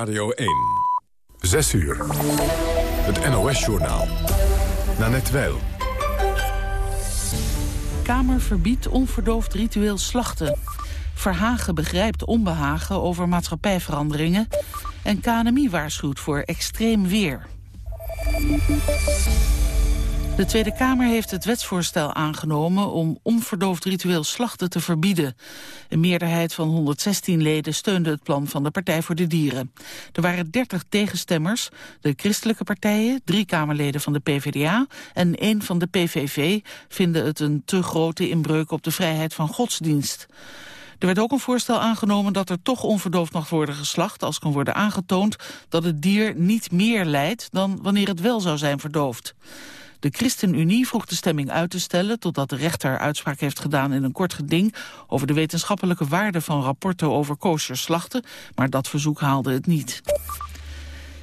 Radio 1. 6 uur. Het NOS-journaal. Nanette Weil. Kamer verbiedt onverdoofd ritueel slachten. Verhagen begrijpt onbehagen over maatschappijveranderingen. En KNMI waarschuwt voor extreem weer. De Tweede Kamer heeft het wetsvoorstel aangenomen om onverdoofd ritueel slachten te verbieden. Een meerderheid van 116 leden steunde het plan van de Partij voor de Dieren. Er waren 30 tegenstemmers, de christelijke partijen, drie Kamerleden van de PvdA en één van de PVV vinden het een te grote inbreuk op de vrijheid van godsdienst. Er werd ook een voorstel aangenomen dat er toch onverdoofd mag worden geslacht... als kan worden aangetoond dat het dier niet meer lijdt dan wanneer het wel zou zijn verdoofd. De ChristenUnie vroeg de stemming uit te stellen... totdat de rechter uitspraak heeft gedaan in een kort geding... over de wetenschappelijke waarde van rapporten over kosherslachten... maar dat verzoek haalde het niet.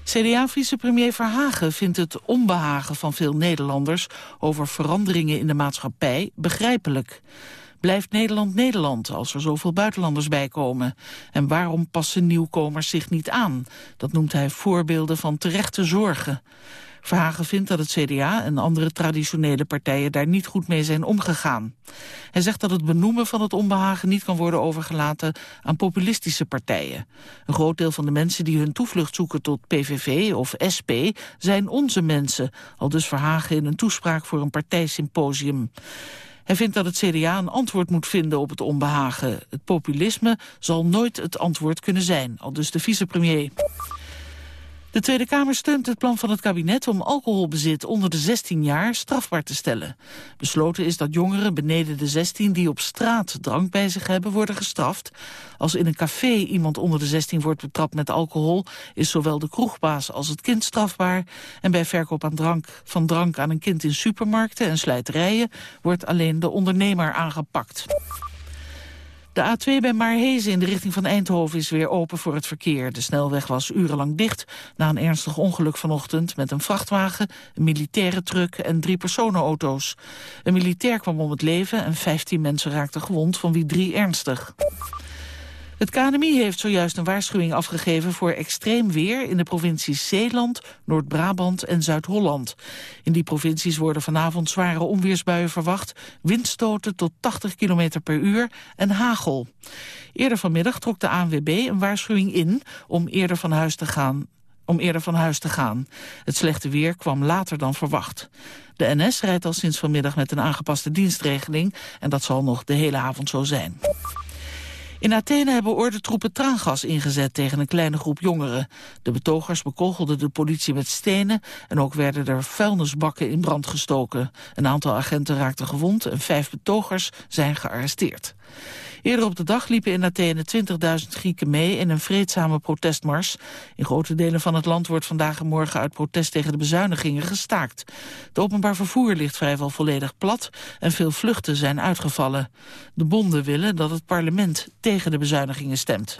CDA-vicepremier Verhagen vindt het onbehagen van veel Nederlanders... over veranderingen in de maatschappij begrijpelijk. Blijft Nederland Nederland als er zoveel buitenlanders bij komen? En waarom passen nieuwkomers zich niet aan? Dat noemt hij voorbeelden van terechte zorgen. Verhagen vindt dat het CDA en andere traditionele partijen daar niet goed mee zijn omgegaan. Hij zegt dat het benoemen van het onbehagen niet kan worden overgelaten aan populistische partijen. Een groot deel van de mensen die hun toevlucht zoeken tot PVV of SP zijn onze mensen, al dus Verhagen in een toespraak voor een partijsymposium. Hij vindt dat het CDA een antwoord moet vinden op het onbehagen. Het populisme zal nooit het antwoord kunnen zijn, al dus de vicepremier. De Tweede Kamer steunt het plan van het kabinet om alcoholbezit onder de 16 jaar strafbaar te stellen. Besloten is dat jongeren beneden de 16 die op straat drank bij zich hebben worden gestraft. Als in een café iemand onder de 16 wordt betrapt met alcohol is zowel de kroegbaas als het kind strafbaar. En bij verkoop aan drank, van drank aan een kind in supermarkten en slijterijen wordt alleen de ondernemer aangepakt. De A2 bij Maarhezen in de richting van Eindhoven is weer open voor het verkeer. De snelweg was urenlang dicht na een ernstig ongeluk vanochtend... met een vrachtwagen, een militaire truck en drie personenauto's. Een militair kwam om het leven en 15 mensen raakten gewond, van wie drie ernstig. Het KNMI heeft zojuist een waarschuwing afgegeven voor extreem weer in de provincies Zeeland, Noord-Brabant en Zuid-Holland. In die provincies worden vanavond zware onweersbuien verwacht, windstoten tot 80 km per uur en hagel. Eerder vanmiddag trok de ANWB een waarschuwing in om eerder van huis te gaan om eerder van huis te gaan. Het slechte weer kwam later dan verwacht. De NS rijdt al sinds vanmiddag met een aangepaste dienstregeling... en dat zal nog de hele avond zo zijn. In Athene hebben ordentroepen traangas ingezet tegen een kleine groep jongeren. De betogers bekogelden de politie met stenen en ook werden er vuilnisbakken in brand gestoken. Een aantal agenten raakten gewond en vijf betogers zijn gearresteerd. Eerder op de dag liepen in Athene 20.000 Grieken mee in een vreedzame protestmars. In grote delen van het land wordt vandaag en morgen uit protest tegen de bezuinigingen gestaakt. Het openbaar vervoer ligt vrijwel volledig plat en veel vluchten zijn uitgevallen. De bonden willen dat het parlement tegen de bezuinigingen stemt.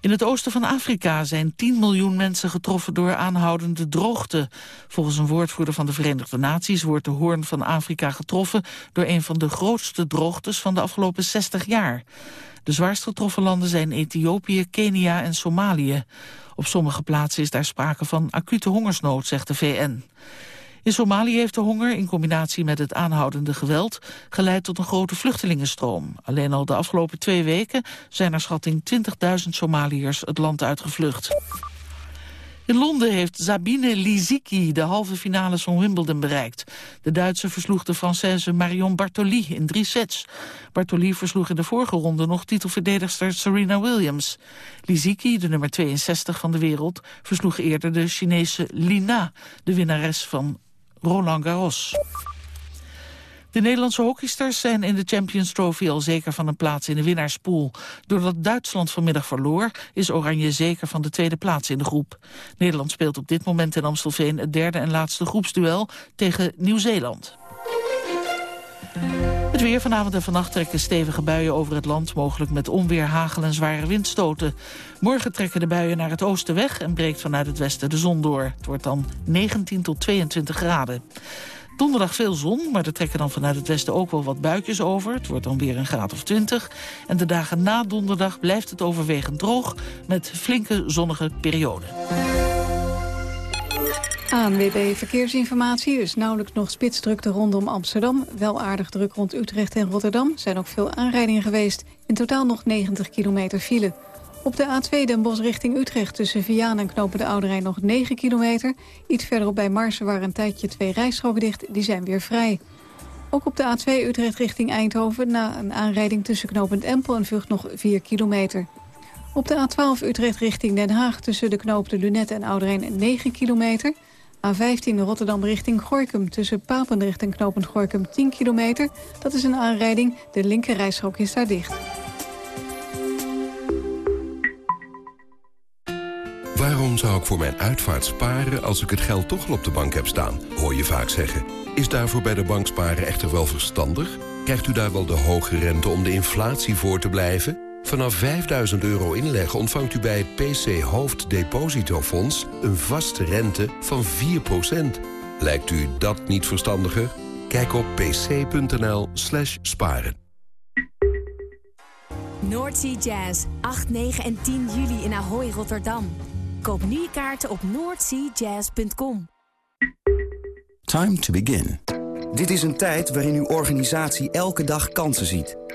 In het oosten van Afrika zijn 10 miljoen mensen getroffen door aanhoudende droogte. Volgens een woordvoerder van de Verenigde Naties wordt de hoorn van Afrika getroffen door een van de grootste droogtes van de afgelopen 60 jaar. De zwaarst getroffen landen zijn Ethiopië, Kenia en Somalië. Op sommige plaatsen is daar sprake van acute hongersnood, zegt de VN. In Somalië heeft de honger in combinatie met het aanhoudende geweld geleid tot een grote vluchtelingenstroom. Alleen al de afgelopen twee weken zijn naar schatting 20.000 Somaliërs het land uitgevlucht. In Londen heeft Sabine Lisicki de halve finales van Wimbledon bereikt. De Duitse versloeg de Française Marion Bartoli in drie sets. Bartoli versloeg in de vorige ronde nog titelverdedigster Serena Williams. Lisicki, de nummer 62 van de wereld, versloeg eerder de Chinese Lina, de winnares van Roland Garros. De Nederlandse hockeysters zijn in de Champions Trophy al zeker van een plaats in de winnaarspool. Doordat Duitsland vanmiddag verloor, is Oranje zeker van de tweede plaats in de groep. Nederland speelt op dit moment in Amstelveen het derde en laatste groepsduel tegen Nieuw-Zeeland. Het weer vanavond en vannacht trekken stevige buien over het land... mogelijk met onweer, hagel en zware windstoten. Morgen trekken de buien naar het oosten weg... en breekt vanuit het westen de zon door. Het wordt dan 19 tot 22 graden. Donderdag veel zon, maar er trekken dan vanuit het westen ook wel wat buitjes over. Het wordt dan weer een graad of 20. En de dagen na donderdag blijft het overwegend droog... met flinke zonnige perioden. ANWB Verkeersinformatie is nauwelijks nog spitsdrukte rondom Amsterdam. Wel aardig druk rond Utrecht en Rotterdam. zijn ook veel aanrijdingen geweest. In totaal nog 90 kilometer file. Op de A2 Den Bosch richting Utrecht tussen Vianen en Knopen de Oude nog 9 kilometer. Iets verderop bij Marsen waren een tijdje twee rijstroken dicht. Die zijn weer vrij. Ook op de A2 Utrecht richting Eindhoven na een aanrijding tussen Knopend Empel en Vught nog 4 kilometer. Op de A12 Utrecht richting Den Haag tussen de knopen Lunette en Ouderijn 9 kilometer. A15 Rotterdam richting Gorkum tussen Papendrecht en Knopend Gorkum 10 kilometer. Dat is een aanrijding, de linker is daar dicht. Waarom zou ik voor mijn uitvaart sparen als ik het geld toch al op de bank heb staan? Hoor je vaak zeggen. Is daarvoor bij de bank sparen echter wel verstandig? Krijgt u daar wel de hoge rente om de inflatie voor te blijven? Vanaf 5000 euro inleg ontvangt u bij het PC Hoofddepositofonds... een vaste rente van 4%. Lijkt u dat niet verstandiger? Kijk op pc.nl slash sparen. Noordsea Jazz, 8, 9 en 10 juli in Ahoy, Rotterdam. Koop nu je kaarten op noordseajazz.com. Time to begin. Dit is een tijd waarin uw organisatie elke dag kansen ziet.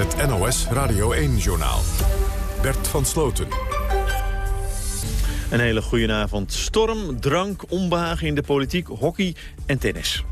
Het NOS Radio 1-journaal. Bert van Sloten. Een hele goede avond. Storm, drank, onbehagen in de politiek, hockey en tennis.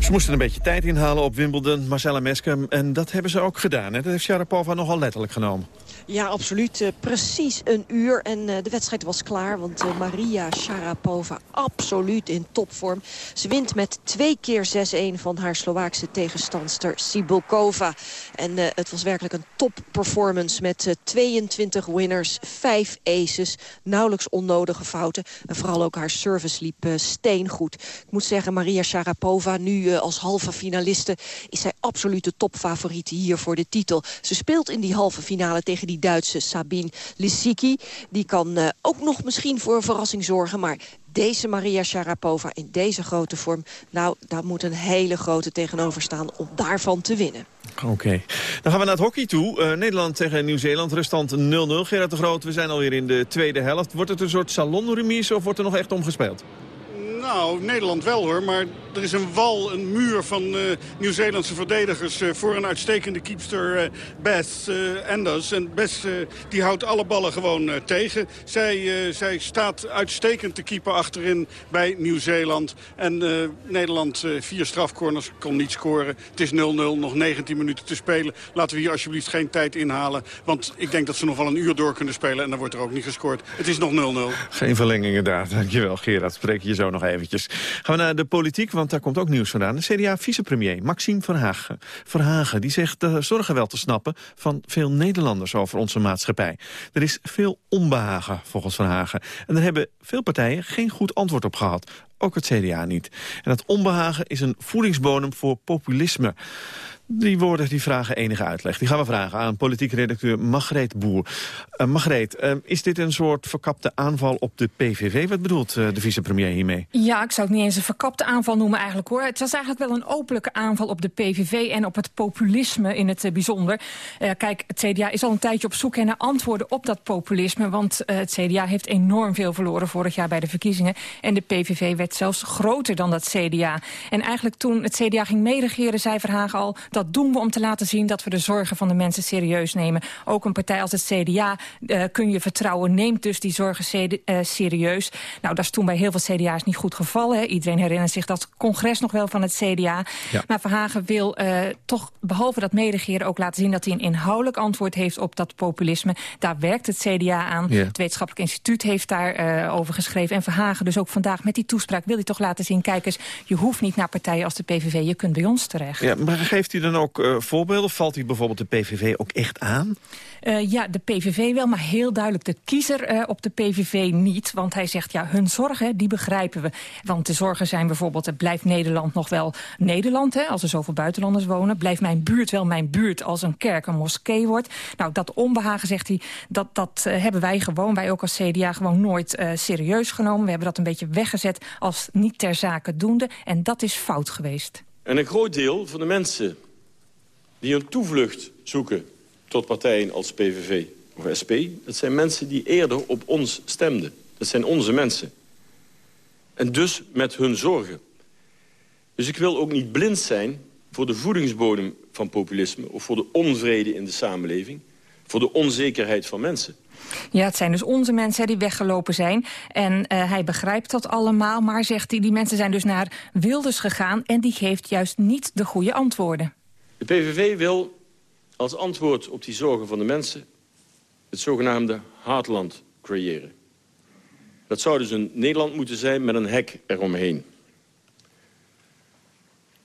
Ze moesten een beetje tijd inhalen op Wimbledon, Marcella Meskem. En dat hebben ze ook gedaan. Hè? Dat heeft Sharapova nogal letterlijk genomen. Ja, absoluut. Uh, precies een uur. En uh, de wedstrijd was klaar. Want uh, Maria Sharapova absoluut in topvorm. Ze wint met twee keer 6-1 van haar Slovaakse tegenstandster Sibulkova. En het was werkelijk een topperformance met 22 winners, 5 aces. Nauwelijks onnodige fouten. En vooral ook haar service liep steengoed. Ik moet zeggen, Maria Sharapova nu als halve finaliste... is zij absoluut de topfavoriet hier voor de titel. Ze speelt in die halve finale tegen die Duitse Sabine Lisicki. Die kan uh, ook nog misschien voor een verrassing zorgen. Maar deze Maria Sharapova in deze grote vorm... nou, daar moet een hele grote tegenover staan om daarvan te winnen. Oké. Dan gaan we naar het hockey toe. Uh, Nederland tegen Nieuw-Zeeland, ruststand 0-0. Gerard de Groot, we zijn alweer in de tweede helft. Wordt het een soort salonremise of wordt er nog echt omgespeeld? Nou, Nederland wel hoor. Maar er is een wal, een muur van uh, Nieuw-Zeelandse verdedigers... Uh, voor een uitstekende keepster uh, Beth Anders. En Beth die houdt alle ballen gewoon tegen. Zij, zij staat uitstekend te keeper achterin bij Nieuw-Zeeland. En Nederland vier strafcorners kon niet scoren. Het is 0-0, nog 19 minuten te spelen. Laten we hier alsjeblieft geen tijd inhalen. Want ik denk dat ze nog wel een uur door kunnen spelen. En dan wordt er ook niet gescoord. Het is nog 0-0. Geen verlengingen daar. Dankjewel Gerard. Spreek je zo nog eventjes. Gaan we naar de politiek, want daar komt ook nieuws vandaan. De CDA-vicepremier Maxime Verhagen, Verhagen die zegt de zorgen wel te snappen van veel Nederlanders over onze maatschappij. Er is veel onbehagen volgens Verhagen. En daar hebben veel partijen geen goed antwoord op gehad. Ook het CDA niet. En dat onbehagen is een voedingsbodem voor populisme. Die woorden die vragen enige uitleg. Die gaan we vragen aan politiek redacteur Margreet Boer. Uh, Margreet, uh, is dit een soort verkapte aanval op de PVV? Wat bedoelt uh, de vicepremier hiermee? Ja, ik zou het niet eens een verkapte aanval noemen eigenlijk hoor. Het was eigenlijk wel een openlijke aanval op de PVV en op het populisme in het bijzonder. kijk, het CDA is al een tijdje op zoek naar antwoorden op dat populisme. Want het CDA heeft enorm veel verloren vorig jaar bij de verkiezingen. En de PVV werd zelfs groter dan dat CDA. En eigenlijk toen het CDA ging meeregeren, zei Verhagen al... dat doen we om te laten zien dat we de zorgen van de mensen serieus nemen. Ook een partij als het CDA uh, kun je vertrouwen, neemt dus die zorgen uh, serieus. Nou, dat is toen bij heel veel CDA's niet goed gevallen. Hè. Iedereen herinnert zich dat congres nog wel van het CDA. Ja. Maar Verhagen wil uh, toch, behalve dat mederegeren, ook laten zien dat hij een inhoudelijk antwoord heeft op dat populisme. Daar werkt het CDA aan. Ja. Het Wetenschappelijk Instituut heeft daar over geschreven. En Verhagen dus ook vandaag met die toespraak wil hij toch laten zien, kijk eens, je hoeft niet naar partijen als de PVV, je kunt bij ons terecht. Ja, maar geeft u dan ook uh, voorbeelden? Valt hij bijvoorbeeld de PVV ook echt aan? Uh, ja, de PVV wel, maar heel duidelijk de kiezer uh, op de PVV niet. Want hij zegt, ja, hun zorgen, die begrijpen we. Want de zorgen zijn bijvoorbeeld, het blijft Nederland nog wel Nederland... Hè, als er zoveel buitenlanders wonen. Blijft mijn buurt wel mijn buurt als een kerk een moskee wordt. Nou, dat onbehagen, zegt hij, dat, dat uh, hebben wij gewoon... wij ook als CDA gewoon nooit serieus genomen. We hebben dat een beetje weggezet als niet ter zake doende. En dat is fout geweest. En een groot deel van de mensen die een toevlucht zoeken tot partijen als PVV of SP... dat zijn mensen die eerder op ons stemden. Dat zijn onze mensen. En dus met hun zorgen. Dus ik wil ook niet blind zijn voor de voedingsbodem van populisme... of voor de onvrede in de samenleving, voor de onzekerheid van mensen. Ja, het zijn dus onze mensen die weggelopen zijn. En uh, hij begrijpt dat allemaal, maar zegt hij... die mensen zijn dus naar Wilders gegaan... en die geeft juist niet de goede antwoorden. De PVV wil als antwoord op die zorgen van de mensen... het zogenaamde Hartland creëren. Dat zou dus een Nederland moeten zijn met een hek eromheen.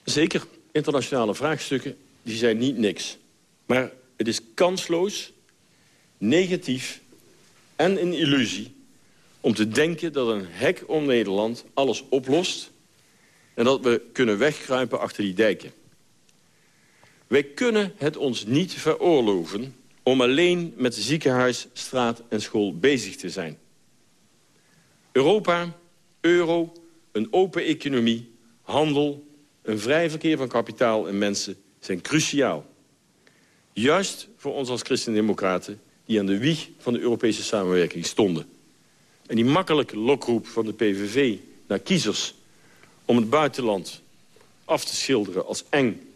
Zeker, internationale vraagstukken die zijn niet niks. Maar het is kansloos, negatief en een illusie... om te denken dat een hek om Nederland alles oplost... en dat we kunnen wegkruipen achter die dijken. Wij kunnen het ons niet veroorloven om alleen met ziekenhuis, straat en school bezig te zijn. Europa, euro, een open economie, handel... een vrij verkeer van kapitaal en mensen zijn cruciaal. Juist voor ons als christendemocraten die aan de wieg van de Europese samenwerking stonden. En die makkelijke lokroep van de PVV naar kiezers... om het buitenland af te schilderen als eng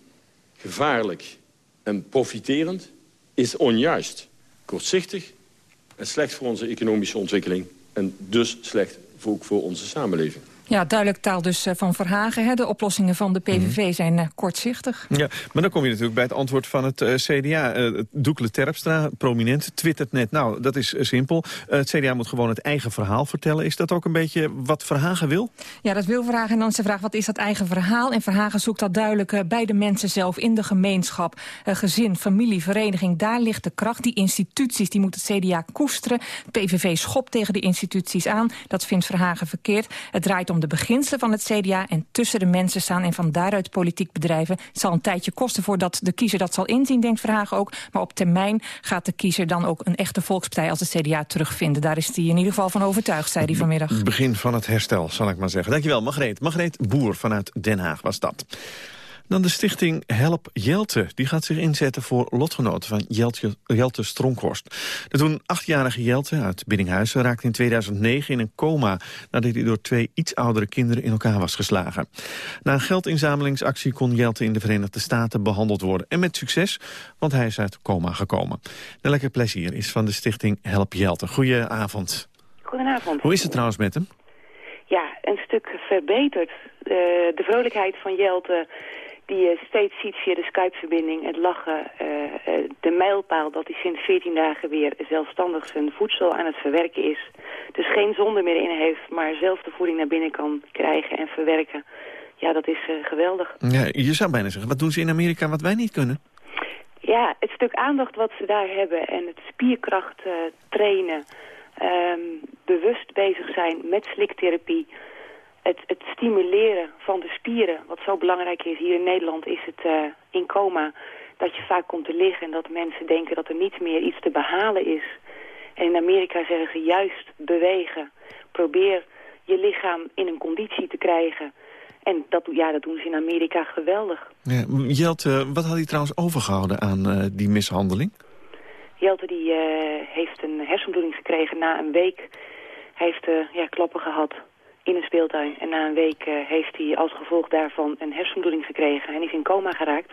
gevaarlijk en profiterend is onjuist. Kortzichtig en slecht voor onze economische ontwikkeling... en dus slecht ook voor onze samenleving. Ja, duidelijk taal dus eh, van Verhagen. Hè. De oplossingen van de PVV mhm. zijn uh, kortzichtig. Ja, maar dan kom je natuurlijk bij het antwoord van het uh, CDA. Uh, Doekle Terpstra, prominent, twittert net... nou, dat is simpel. het CDA moet gewoon het eigen verhaal vertellen. Is dat ook een beetje wat Verhagen wil? Ja, dat wil Verhagen. En dan is de vraag, wat is dat eigen verhaal? En Verhagen zoekt dat duidelijk bij de mensen zelf, in de gemeenschap. gezin, familie, vereniging, daar ligt de kracht. Die instituties, die moet het CDA koesteren. PVV schopt tegen de instituties aan. Dat vindt Verhagen verkeerd. Het draait om de beginselen van het CDA en tussen de mensen staan... en van daaruit politiek bedrijven. Het zal een tijdje kosten voordat de kiezer dat zal inzien, denkt Verhagen ook. Maar op termijn gaat de kiezer dan ook een echte volkspartij als het CDA terugvinden. Daar is hij in ieder geval van overtuigd, zei hij vanmiddag. Het begin van het herstel, zal ik maar zeggen. Dankjewel, Margreet. Margreet Boer vanuit Den Haag was dat. Dan de stichting Help Jelte. Die gaat zich inzetten voor lotgenoten van Jelte, Jelte Stronkhorst. De toen achtjarige Jelte uit Biddinghuizen raakte in 2009 in een coma... nadat hij door twee iets oudere kinderen in elkaar was geslagen. Na een geldinzamelingsactie kon Jelte in de Verenigde Staten behandeld worden. En met succes, want hij is uit coma gekomen. lekker plezier is van de stichting Help Jelte. Goedenavond. Goedenavond. Hoe is het trouwens met hem? Ja, een stuk verbeterd. De, de vrolijkheid van Jelte die je steeds ziet via de Skype-verbinding, het lachen, uh, uh, de mijlpaal dat hij sinds 14 dagen weer zelfstandig zijn voedsel aan het verwerken is. Dus geen zonde meer in heeft, maar zelf de voeding naar binnen kan krijgen en verwerken. Ja, dat is geweldig. Ja, je zou bijna zeggen, wat doen ze in Amerika wat wij niet kunnen? Ja, het stuk aandacht wat ze daar hebben en het spierkracht trainen, um, bewust bezig zijn met sliktherapie... het, het stimuleren van de spieren, wat zo belangrijk is. Hier in Nederland is het uh, in coma dat je vaak komt te liggen en dat mensen denken dat er niet meer iets te behalen is. En in Amerika zeggen ze juist bewegen. Probeer je lichaam in een conditie te krijgen. En dat, ja, dat doen ze in Amerika geweldig. Ja, Jelte, wat had hij trouwens overgehouden aan uh, die mishandeling? Jelte die, uh, heeft een hersenbloeding gekregen na een week. Hij heeft ja, klappen gehad in een speeltuin. En na een week heeft hij als gevolg daarvan een hersenbloeding gekregen. En is in coma geraakt.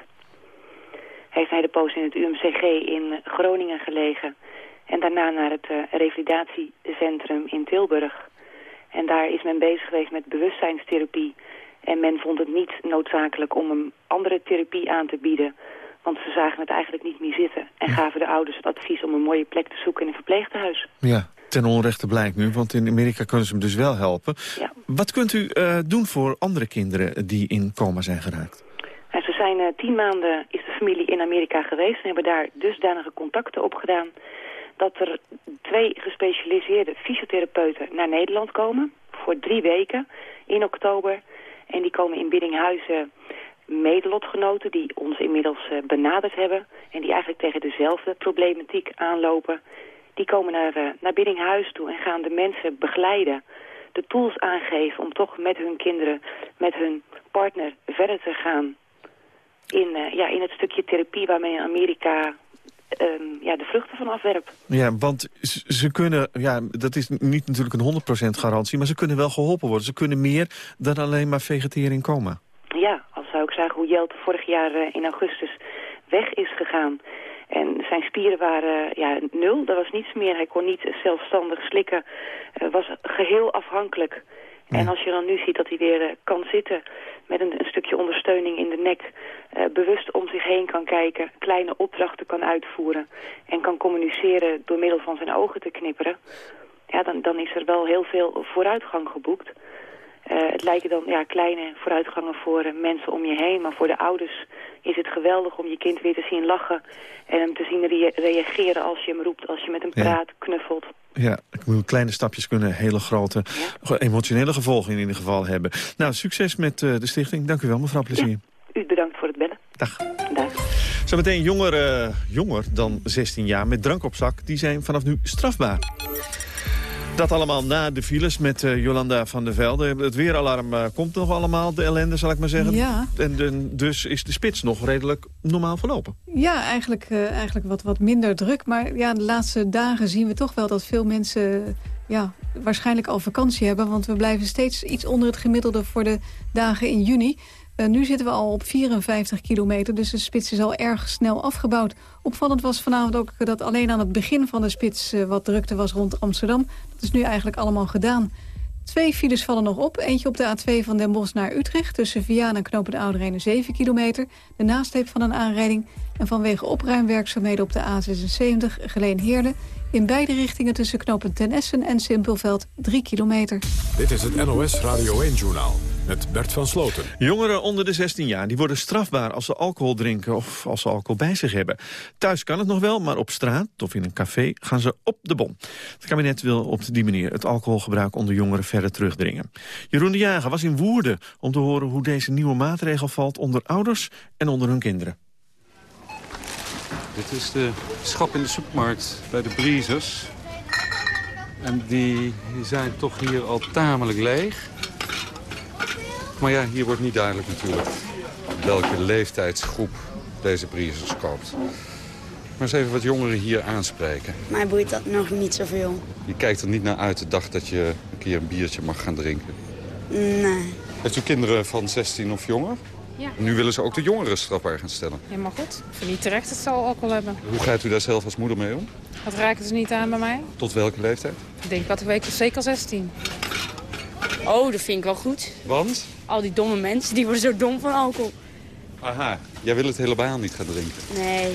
Hij heeft een hele poos in het UMCG in Groningen gelegen. En daarna naar het revalidatiecentrum in Tilburg. En daar is men bezig geweest met bewustzijnstherapie. En men vond het niet noodzakelijk om een andere therapie aan te bieden. Want ze zagen het eigenlijk niet meer zitten. En gaven de ouders het advies om een mooie plek te zoeken in een verpleegtehuis. Ja, ten onrechte blijkt nu, want in Amerika kunnen ze hem dus wel helpen. Ja. Wat kunt u uh, doen voor andere kinderen die in coma zijn geraakt? Nou, ze zijn uh, tien maanden is de familie in Amerika geweest en hebben daar dusdanige contacten opgedaan dat er twee gespecialiseerde fysiotherapeuten naar Nederland komen voor drie weken in oktober. En die komen in Biddinghuizen medelotgenoten die ons inmiddels uh, benaderd hebben... en die eigenlijk tegen dezelfde problematiek aanlopen... die komen naar, uh, naar Biddinghuis toe en gaan de mensen begeleiden... de tools aangeven om toch met hun kinderen, met hun partner verder te gaan... in, uh, ja, in het stukje therapie waarmee in Amerika Um, ja, de vruchten van afwerp. Ja, want ze kunnen, ja, dat is niet natuurlijk een 100% garantie, maar ze kunnen wel geholpen worden. Ze kunnen meer dan alleen maar vegeteren komen. Ja, als zou ik zeggen hoe Jelte vorig jaar uh, in augustus weg is gegaan. En zijn spieren waren ja, nul, er was niets meer. Hij kon niet zelfstandig slikken, uh, was geheel afhankelijk. Ja. En als je dan nu ziet dat hij weer uh, kan zitten met een, een, stukje ondersteuning in de nek... Uh, bewust om zich heen kan kijken, kleine opdrachten kan uitvoeren... en kan communiceren door middel van zijn ogen te knipperen... ja, dan, dan is er wel heel veel vooruitgang geboekt. Uh, het lijken dan ja, kleine vooruitgangen voor mensen om je heen... maar voor de ouders is het geweldig om je kind weer te zien lachen... en hem te zien re reageren als je hem roept, als je met hem praat, ja. knuffelt. Ja, kleine stapjes kunnen hele grote ja. emotionele gevolgen in ieder geval hebben. Nou, succes met uh, de stichting. Dank u wel, mevrouw Plezier. Ja, u bedankt voor het bellen. Dag. Dag. Zometeen jongeren, jonger dan 16 jaar met drank op zak, die zijn vanaf nu strafbaar. Dat allemaal na de files met uh, Jolanda van der Velde. Het weeralarm uh, komt nog allemaal, de ellende zal ik maar zeggen. Ja. En, dus is de spits nog redelijk normaal verlopen. Ja, eigenlijk, uh, eigenlijk wat, wat minder druk. Maar ja, de laatste dagen zien we toch wel dat veel mensen... Ja, waarschijnlijk al vakantie hebben. Want we blijven steeds iets onder het gemiddelde voor de dagen in juni. Uh, nu zitten we al op 54 kilometer, dus de spits is al erg snel afgebouwd. Opvallend was vanavond ook dat alleen aan het begin van de spits uh, wat drukte was rond Amsterdam. Dat is nu eigenlijk allemaal gedaan. Twee files vallen nog op. Eentje op de A2 van Den Bosch naar Utrecht... tussen Vianen en Knopen de Oude 7 kilometer. De nasleep van een aanrijding. En vanwege opruimwerkzaamheden op de A76 Geleen Heerlen... in beide richtingen tussen Knopen Ten Essen en Simpelveld 3 kilometer. Dit is het NOS Radio 1-journaal met Bert van Sloten. Jongeren onder de 16 jaar die worden strafbaar als ze alcohol drinken of als ze alcohol bij zich hebben. Thuis kan het nog wel, maar op straat of in een café gaan ze op de bom. Het kabinet wil op die manier het alcoholgebruik onder jongeren verder terugdringen. Jeroen de Jager was in Woerden om te horen hoe deze nieuwe maatregel valt onder ouders en onder hun kinderen. Dit is de schap in de supermarkt bij de Briezers. En die zijn toch hier al tamelijk leeg. Maar ja, hier wordt niet duidelijk natuurlijk welke leeftijdsgroep deze Briezers koopt. Maar eens even wat jongeren hier aanspreken. Mij boeit dat nog niet zoveel. Je kijkt er niet naar uit de dag dat je een keer een biertje mag gaan drinken? Nee. Heeft u kinderen van 16 of jonger? Ja. Nu willen ze ook de jongeren strafbaar gaan stellen. Helemaal goed. Ik vind niet terecht dat ze al alcohol hebben. Hoe gaat u daar zelf als moeder mee om? Dat raken ze niet aan bij mij. Tot welke leeftijd? Ik denk dat ik zeker 16. Oh, dat vind ik wel goed. Want? Al die domme mensen, die worden zo dom van alcohol. Aha, jij wil het helemaal niet gaan drinken? Nee.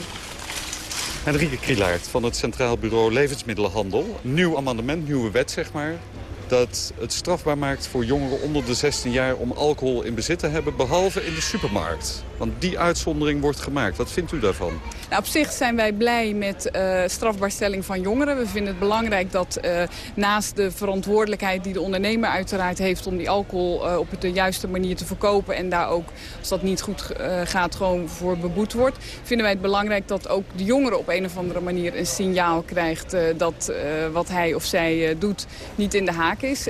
Henrike Krielaert van het Centraal Bureau Levensmiddelenhandel. Nieuw amendement, nieuwe wet zeg maar. Dat het strafbaar maakt voor jongeren onder de 16 jaar om alcohol in bezit te hebben, behalve in de supermarkt. Want die uitzondering wordt gemaakt. Wat vindt u daarvan? Nou, op zich zijn wij blij met uh, strafbaarstelling van jongeren. We vinden het belangrijk dat uh, naast de verantwoordelijkheid die de ondernemer uiteraard heeft... om die alcohol uh, op de juiste manier te verkopen... en daar ook, als dat niet goed gaat, gewoon voor beboet wordt... vinden wij het belangrijk dat ook de jongere op een of andere manier een signaal krijgt... dat wat hij of zij doet niet in de haak is...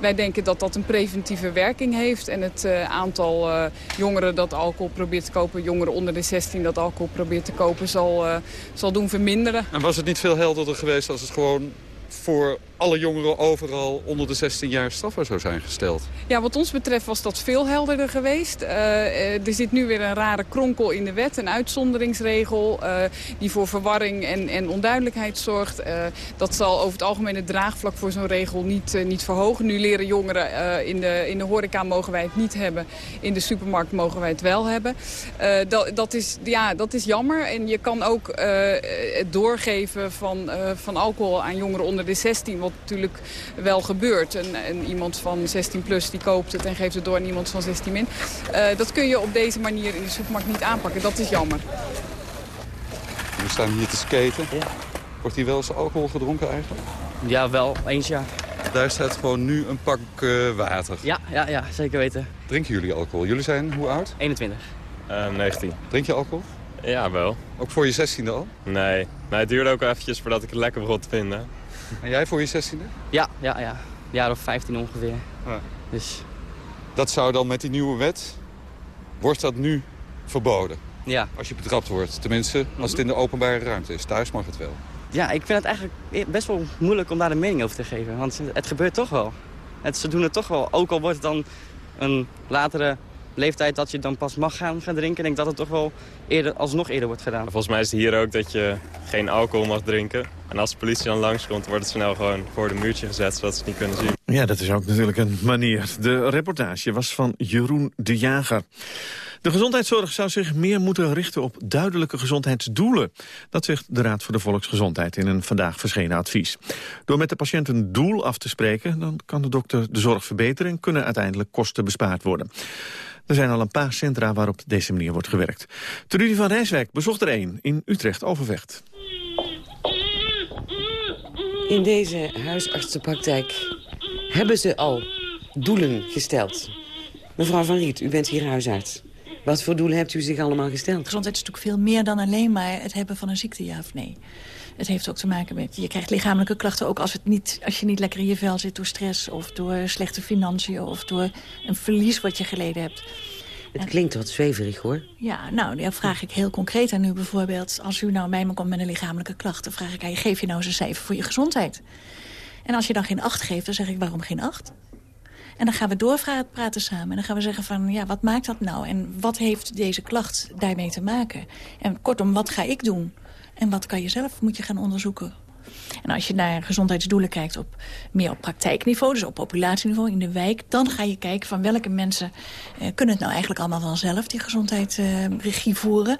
Wij denken dat dat een preventieve werking heeft. En het uh, aantal uh, jongeren dat alcohol probeert te kopen, jongeren onder de 16 dat alcohol probeert te kopen, zal, uh, zal doen verminderen. En was het niet veel helderder geweest als het gewoon voor alle jongeren overal onder de 16 jaar strafbaar zou zijn gesteld. Ja, wat ons betreft was dat veel helderder geweest. Uh, er zit nu weer een rare kronkel in de wet, een uitzonderingsregel... Uh, die voor verwarring en, en onduidelijkheid zorgt. Dat zal over het algemeen het draagvlak voor zo'n regel niet, niet verhogen. Nu leren jongeren in, de, in de horeca mogen wij het niet hebben. In de supermarkt mogen wij het wel hebben. dat, dat, is, ja, dat is jammer. En je kan ook het doorgeven van, van alcohol aan jongeren onder de 16 natuurlijk wel gebeurt. En, iemand van 16 plus die koopt het en geeft het door aan iemand van 16 min. Uh, dat kun je op deze manier in de supermarkt niet aanpakken. Dat is jammer. We staan hier te skaten. Ja. Wordt hier wel eens alcohol gedronken eigenlijk? Ja, wel. Eens ja. Daar staat gewoon nu een pak uh, water. Ja, ja, ja, zeker weten. Drinken jullie alcohol? Jullie zijn hoe oud? 21. Uh, 19. Drink je alcohol? Ja, wel. Ook voor je 16e al? Nee. Maar het duurde ook eventjes voordat ik het lekker begon te vinden. En jij voor je 16e? Ja, ja, ja. Een jaar of 15 ongeveer. Ja. Dus... Dat zou dan met die nieuwe wet, wordt dat nu verboden? Ja. Als je betrapt wordt. Tenminste, als het in de openbare ruimte is. Thuis mag het wel. Ja, ik vind het eigenlijk best wel moeilijk om daar een mening over te geven. Want het gebeurt toch wel. Het, ze doen het toch wel. Ook al wordt het dan een latere leeftijd dat je dan pas mag gaan, gaan drinken. Ik denk dat het toch wel eerder, alsnog eerder wordt gedaan. Volgens mij is het hier ook dat je geen alcohol mag drinken. En als de politie dan langskomt, wordt het snel gewoon voor de muurtje gezet... zodat ze het niet kunnen zien. Ja, dat is ook natuurlijk een manier. De reportage was van Jeroen de Jager. De gezondheidszorg zou zich meer moeten richten op duidelijke gezondheidsdoelen. Dat zegt de Raad voor de Volksgezondheid in een vandaag verschenen advies. Door met de patiënt een doel af te spreken... dan kan de dokter de zorg verbeteren en kunnen uiteindelijk kosten bespaard worden. Er zijn al een paar centra waarop deze manier wordt gewerkt. Trudy van Rijswijk bezocht er één in Utrecht-Overvecht. In deze huisartsenpraktijk hebben ze al doelen gesteld. Mevrouw Van Riet, u bent hier huisarts. Wat voor doelen hebt u zich allemaal gesteld? Gezondheid is natuurlijk veel meer dan alleen maar het hebben van een ziekte, ja of nee. Het heeft ook te maken met, je krijgt lichamelijke klachten ook als, het niet, als je niet lekker in je vel zit door stress... of door slechte financiën of door een verlies wat je geleden hebt. Het klinkt wat zweverig, hoor. Ja, nou, dan vraag ik heel concreet aan u bijvoorbeeld... als u nou bij me komt met een lichamelijke klacht... dan vraag ik aan je, geef je nou eens een cijfer voor je gezondheid? En als je dan geen acht geeft, dan zeg ik, waarom geen acht? En dan gaan we doorpraten samen. En dan gaan we zeggen van, ja, wat maakt dat nou? En wat heeft deze klacht daarmee te maken? En kortom, wat ga ik doen? En wat kan je zelf, moet je gaan onderzoeken. En als je naar gezondheidsdoelen kijkt op meer op praktijkniveau, dus op populatieniveau in de wijk, dan ga je kijken van welke mensen eh, kunnen het nou eigenlijk allemaal vanzelf, die gezondheid eh, regie voeren.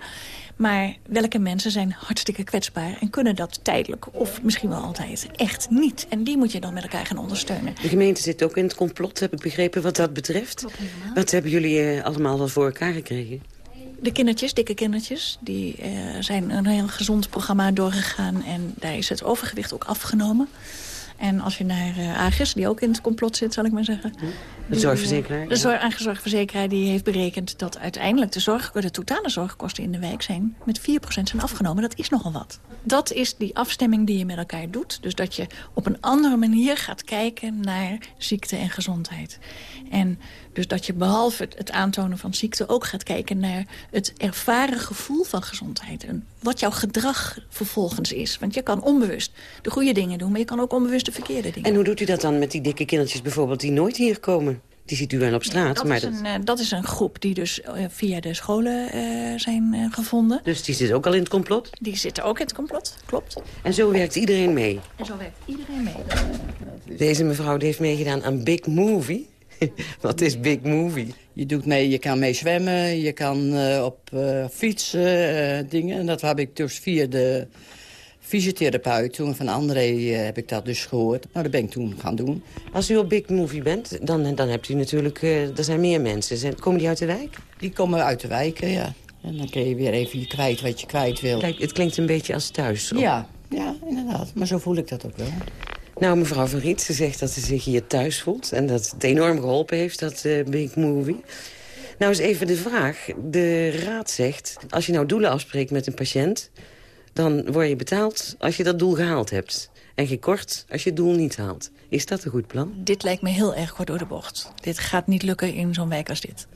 Maar welke mensen zijn hartstikke kwetsbaar en kunnen dat tijdelijk of misschien wel altijd echt niet. En die moet je dan met elkaar gaan ondersteunen. De gemeente zit ook in het complot, heb ik begrepen, wat dat betreft. Wat hebben jullie eh, allemaal wel voor elkaar gekregen? De kindertjes, dikke kindertjes, die uh, zijn een heel gezond programma doorgegaan. En daar is het overgewicht ook afgenomen. En als je naar uh, Agis, die ook in het complot zit, zal ik maar zeggen. De zorgverzekeraar? De zorg, zorgverzekeraar die heeft berekend dat uiteindelijk de, zorg, de totale zorgkosten in de wijk zijn met 4% zijn afgenomen. Dat is nogal wat. Dat is die afstemming die je met elkaar doet. Dus dat je op een andere manier gaat kijken naar ziekte en gezondheid. En dus dat je behalve het aantonen van ziekte ook gaat kijken naar het ervaren gevoel van gezondheid. En wat jouw gedrag vervolgens is. Want je kan onbewust de goede dingen doen, maar je kan ook onbewust de verkeerde dingen En hoe doet u dat dan met die dikke kindertjes bijvoorbeeld die nooit hier komen? Die ziet u wel op straat. dat, maar is een, uh, dat is een groep die dus uh, via de scholen uh, zijn gevonden. Dus die zit ook al in het complot? Die zitten ook in het complot, klopt. En zo werkt iedereen mee? En zo werkt iedereen mee. Deze mevrouw die heeft meegedaan aan Big Movie. Wat is Big Movie? Je doet mee, je kan mee zwemmen, je kan uh, op uh, fietsen, uh, dingen. En dat heb ik dus via de, fysiotherapeut. Toen van André eh, heb ik dat dus gehoord. Nou, dat ben ik toen gaan doen. Als u op Big Movie bent, dan, dan hebt u natuurlijk... eh, er zijn meer mensen. Zijn, komen die uit de wijk? Die komen uit de wijken, ja. En dan kun je weer even kwijt wat je kwijt wil. Kijk, het klinkt een beetje als thuis. Ja, ja, inderdaad. Maar zo voel ik dat ook wel. Nou, mevrouw Van Riet, ze zegt dat ze zich hier thuis voelt... en dat het enorm geholpen heeft, dat eh, Big Movie. Nou is even de vraag. De raad zegt, als je nou doelen afspreekt met een patiënt... dan word je betaald als je dat doel gehaald hebt. En gekort als je het doel niet haalt. Is dat een goed plan? Dit lijkt me heel erg kort door de bocht. Dit gaat niet lukken in zo'n wijk als dit.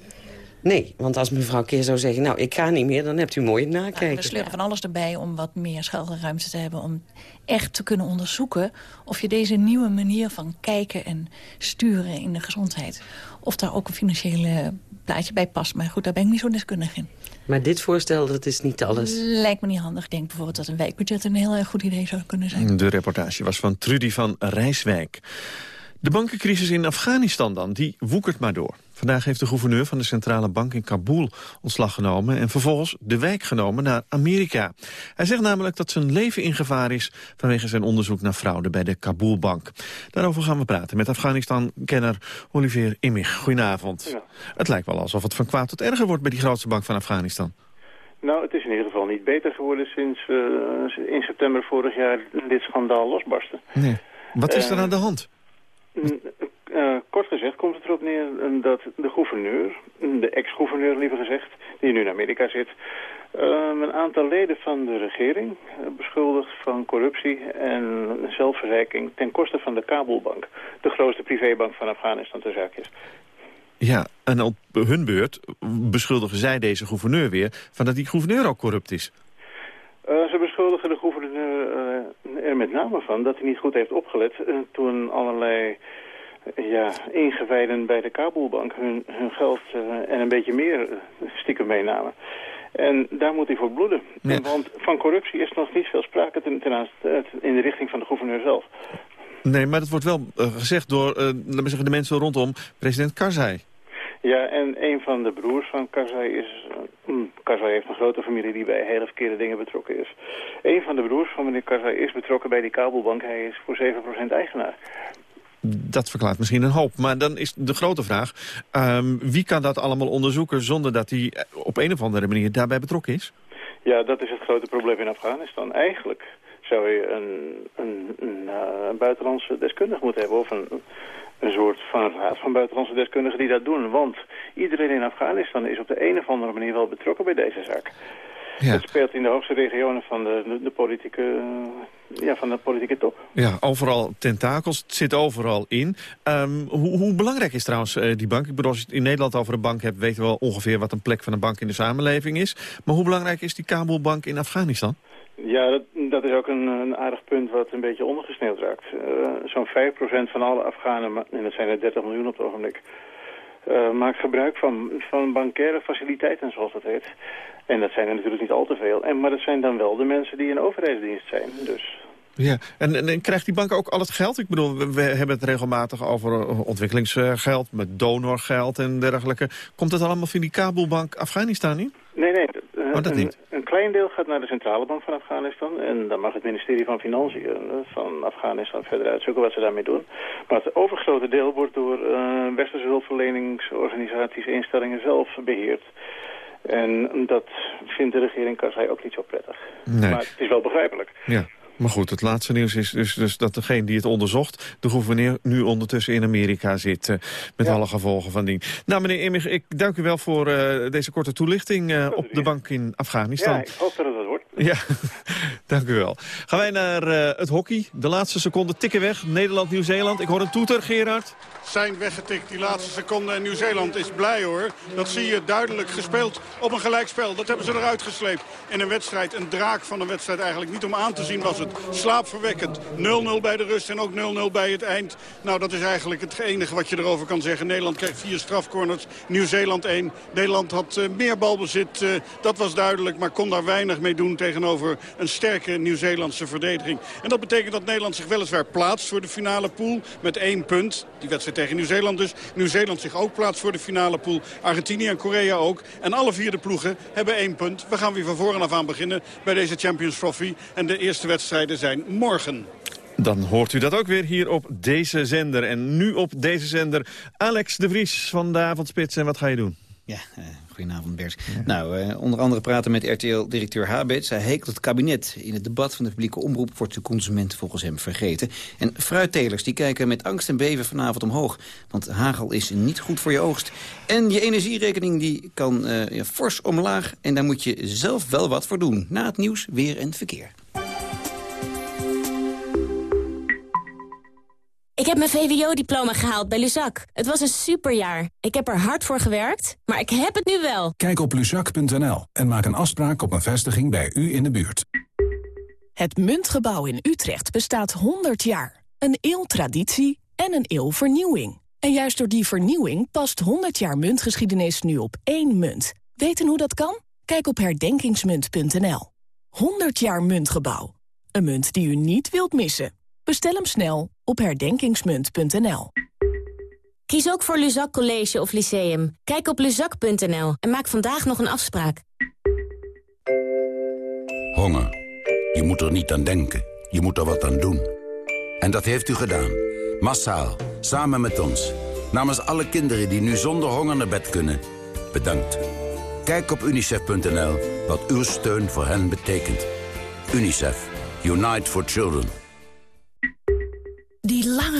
Nee, want als mevrouw Keer zou zeggen... nou, ik ga niet meer, dan hebt u mooi het nakijken. We sleuren van alles erbij om wat meer schuilruimte te hebben... om echt te kunnen onderzoeken of je deze nieuwe manier van kijken en sturen in de gezondheid... of daar ook een financiële plaatje bij past. Maar goed, daar ben ik niet zo deskundig in. Maar dit voorstel, dat is niet alles. Lijkt me niet handig. Ik denk bijvoorbeeld dat een wijkbudget een heel erg goed idee zou kunnen zijn. De reportage was van Trudy van Rijswijk. De bankencrisis in Afghanistan dan, die woekert maar door. Vandaag heeft de gouverneur van de centrale bank in Kabul ontslag genomen... en vervolgens de wijk genomen naar Amerika. Hij zegt namelijk dat zijn leven in gevaar is... vanwege zijn onderzoek naar fraude bij de Kabulbank. Daarover gaan we praten met Afghanistan-kenner Olivier Immig. Goedenavond. Het lijkt wel alsof het van kwaad tot erger wordt... bij die grootste bank van Afghanistan. Nou, het is in ieder geval niet beter geworden sinds uh, in september vorig jaar dit schandaal losbarstte. Nee. Wat is er aan de hand? Uh, kort gezegd komt het erop neer dat de gouverneur, de ex-gouverneur liever gezegd, die nu in Amerika zit, uh, een aantal leden van de regering beschuldigt van corruptie en zelfverrijking ten koste van de Kabulbank, de grootste privébank van Afghanistan te zaakjes. Ja, en op hun beurt beschuldigen zij deze gouverneur weer van dat die gouverneur ook corrupt is. ze beschuldigen de gouverneur er met name van dat hij niet goed heeft opgelet toen allerlei ja, ingewijden bij de Kabulbank hun, hun geld uh, en een beetje meer stiekem meenamen. En daar moet hij voor bloeden. Ja. Want van corruptie is nog niet veel sprake ten, ten aanzien, in de richting van de gouverneur zelf. Nee, maar dat wordt wel uh, gezegd door uh, laten we zeggen, de mensen rondom president Karzai. Ja, en een van de broers van Karzai is... Uh, Karzai heeft een grote familie die bij hele verkeerde dingen betrokken is. Een van de broers van meneer Karzai is betrokken bij die Kabelbank. Hij is voor 7% eigenaar. Dat verklaart misschien een hoop. Maar dan is de grote vraag... Um, wie kan dat allemaal onderzoeken zonder dat hij op een of andere manier daarbij betrokken is? Ja, dat is het grote probleem in Afghanistan. Eigenlijk zou je een, een, een, een buitenlandse deskundige moeten hebben... of een, een soort van raad van buitenlandse deskundigen die dat doen. Want iedereen in Afghanistan is op de een of andere manier wel betrokken bij deze zaak. Ja. Het speelt in de hoogste regionen van de, de, de politieke, ja, van de politieke top. Ja, overal tentakels. Het zit overal in. Um, hoe, hoe, belangrijk is trouwens uh, die bank? Ik bedoel, als je het in Nederland over een bank hebt... weten we wel ongeveer wat een plek van een bank in de samenleving is. Maar hoe belangrijk is die Kabulbank in Afghanistan? Ja, dat, dat is ook een, een, aardig punt wat een beetje ondergesneeuwd raakt. Uh, Zo'n 5% van alle Afghanen, en dat zijn er 30 miljoen op het ogenblik... Uh, maakt gebruik van, van bankaire faciliteiten, zoals dat heet. En dat zijn er natuurlijk niet al te veel. En, maar dat zijn dan wel de mensen die in overheidsdienst zijn. Dus ja, en, en, en, krijgt die bank ook al het geld? Ik bedoel, we, hebben het regelmatig over ontwikkelingsgeld, met donorgeld en dergelijke. Komt dat allemaal via die Kabelbank Afghanistan in? Nee, nee. Oh, dat een, klein deel gaat naar de centrale bank van Afghanistan. En dan mag het ministerie van Financiën van Afghanistan verder uitzoeken wat ze daarmee doen. Maar het overgrote deel wordt door uh, westerse hulpverleningsorganisaties, instellingen zelf beheerd. En dat vindt de regering Karzai ook niet zo prettig. Nee. Maar het is wel begrijpelijk. Ja. Maar goed, het laatste nieuws is dus, dus dat degene die het onderzocht... de gouverneur nu ondertussen in Amerika zit. Uh, met ja. alle gevolgen van dien. Nou, meneer Immig, ik dank u wel voor uh, deze korte toelichting uh, op de bank in Afghanistan. Ja, ik hoop dat het dat wordt. Ja, dank u wel. Gaan wij naar het hockey. De laatste seconde tikken weg. Nederland-Nieuw-Zeeland. Ik hoor een toeter, Gerard. Zijn weggetikt die laatste seconde. En Nieuw-Zeeland is blij hoor. Dat zie je duidelijk gespeeld op een gelijkspel. Dat hebben ze eruit gesleept. In een wedstrijd, een draak van een wedstrijd eigenlijk. Niet om aan te zien was het slaapverwekkend. 0-0 bij de rust en ook 0-0 bij het eind. Nou, dat is eigenlijk het enige wat je erover kan zeggen. Nederland kreeg vier strafcorners, Nieuw-Zeeland één. Nederland had uh, meer balbezit, uh, dat was duidelijk, maar kon daar weinig mee doen tegen tegenover een sterke Nieuw-Zeelandse verdediging. En dat betekent dat Nederland zich weliswaar plaatst voor de finale pool met één punt. Die wedstrijd tegen Nieuw-Zeeland dus. Nieuw-Zeeland zich ook plaatst voor de finale pool. Argentinië en Korea ook. En alle vier de ploegen hebben één punt. We gaan weer van voren af aan beginnen bij deze Champions Trophy. En de eerste wedstrijden zijn morgen. Dan hoort u dat ook weer hier op deze zender. En nu op deze zender Alex de Vries van de Avondspits. En wat ga je doen? Ja, uh, goedenavond Bert. Nou, uh, onder andere praten met RTL-directeur Habets. Hij hekelt het kabinet. In het debat van de publieke omroep wordt de consument volgens hem vergeten. En fruittelers die kijken met angst en beven vanavond omhoog. Want hagel is niet goed voor je oogst. En je energierekening die kan uh, ja, fors omlaag. En daar moet je zelf wel wat voor doen. Na het nieuws, weer en verkeer. Ik heb mijn VWO-diploma gehaald bij Luzak. Het was een superjaar. Ik heb er hard voor gewerkt, maar ik heb het nu wel. Kijk op luzak.nl en maak een afspraak op een vestiging bij u in de buurt. Het Muntgebouw in Utrecht bestaat 100 jaar. Een eeuw traditie en een eeuw vernieuwing. En juist door die vernieuwing past 100 jaar muntgeschiedenis nu op één munt. Weten hoe dat kan? Kijk op herdenkingsmunt.nl. 100 jaar Muntgebouw. Een munt die u niet wilt missen. Bestel hem snel op herdenkingsmunt.nl. Kies ook voor Luzak College of Lyceum. Kijk op luzak.nl en maak vandaag nog een afspraak. Honger. Je moet er niet aan denken. Je moet er wat aan doen. En dat heeft u gedaan. Massaal. Samen met ons. Namens alle kinderen die nu zonder honger naar bed kunnen. Bedankt. Kijk op unicef.nl wat uw steun voor hen betekent. UNICEF. Unite for Children.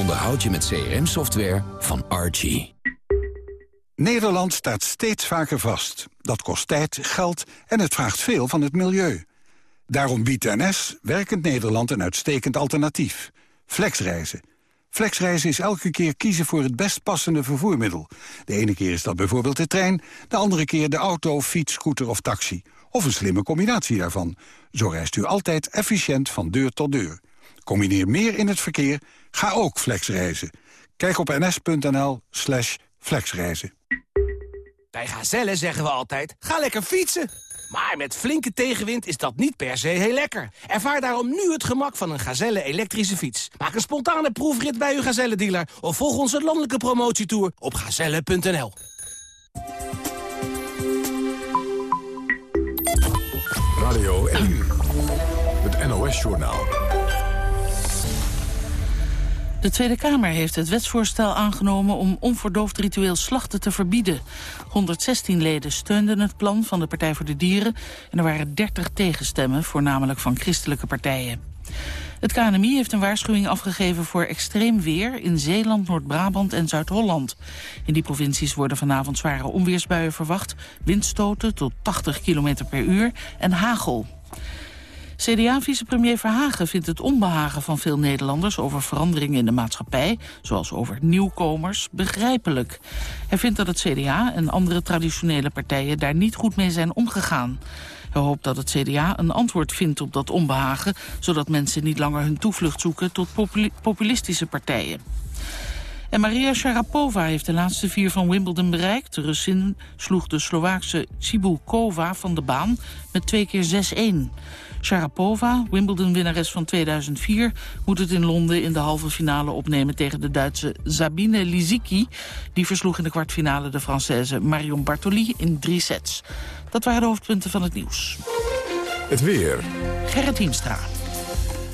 onderhoud je met CRM-software van Archie. Nederland staat steeds vaker vast. Dat kost tijd, geld en het vraagt veel van het milieu. Daarom biedt NS Werkend Nederland een uitstekend alternatief. Flexreizen. Flexreizen is elke keer kiezen voor het best passende vervoermiddel. De ene keer is dat bijvoorbeeld de trein, de andere keer de auto, fiets, scooter of taxi. Of een slimme combinatie daarvan. Zo reist u altijd efficiënt van deur tot deur. Combineer meer in het verkeer, ga ook flexreizen. Kijk op ns.nl slash flexreizen. Bij Gazelle zeggen we altijd, ga lekker fietsen. Maar met flinke tegenwind is dat niet per se heel lekker. Ervaar daarom nu het gemak van een Gazelle elektrische fiets. Maak een spontane proefrit bij uw Gazelle-dealer... of volg onze landelijke promotietour op gazelle.nl. Radio 1, het NOS-journaal. De Tweede Kamer heeft het wetsvoorstel aangenomen om onverdoofd ritueel slachten te verbieden. 116 leden steunden het plan van de Partij voor de Dieren en er waren 30 tegenstemmen, voornamelijk van christelijke partijen. Het KNMI heeft een waarschuwing afgegeven voor extreem weer in Zeeland, Noord-Brabant en Zuid-Holland. In die provincies worden vanavond zware onweersbuien verwacht, windstoten tot 80 km per uur en hagel. CDA-vicepremier Verhagen vindt het onbehagen van veel Nederlanders over veranderingen in de maatschappij, zoals over nieuwkomers, begrijpelijk. Hij vindt dat het CDA en andere traditionele partijen daar niet goed mee zijn omgegaan. Hij hoopt dat het CDA een antwoord vindt op dat onbehagen, zodat mensen niet langer hun toevlucht zoeken tot populistische partijen. En Maria Sharapova heeft de laatste vier van Wimbledon bereikt. De sloeg de Slovaakse Cibulkova van de baan met twee keer 6-1. Sharapova, Wimbledon-winnares van 2004... moet het in Londen in de halve finale opnemen tegen de Duitse Sabine Lisicki. Die versloeg in de kwartfinale de Française Marion Bartoli in drie sets. Dat waren de hoofdpunten van het nieuws. Het weer. Gerrit Hiemstra.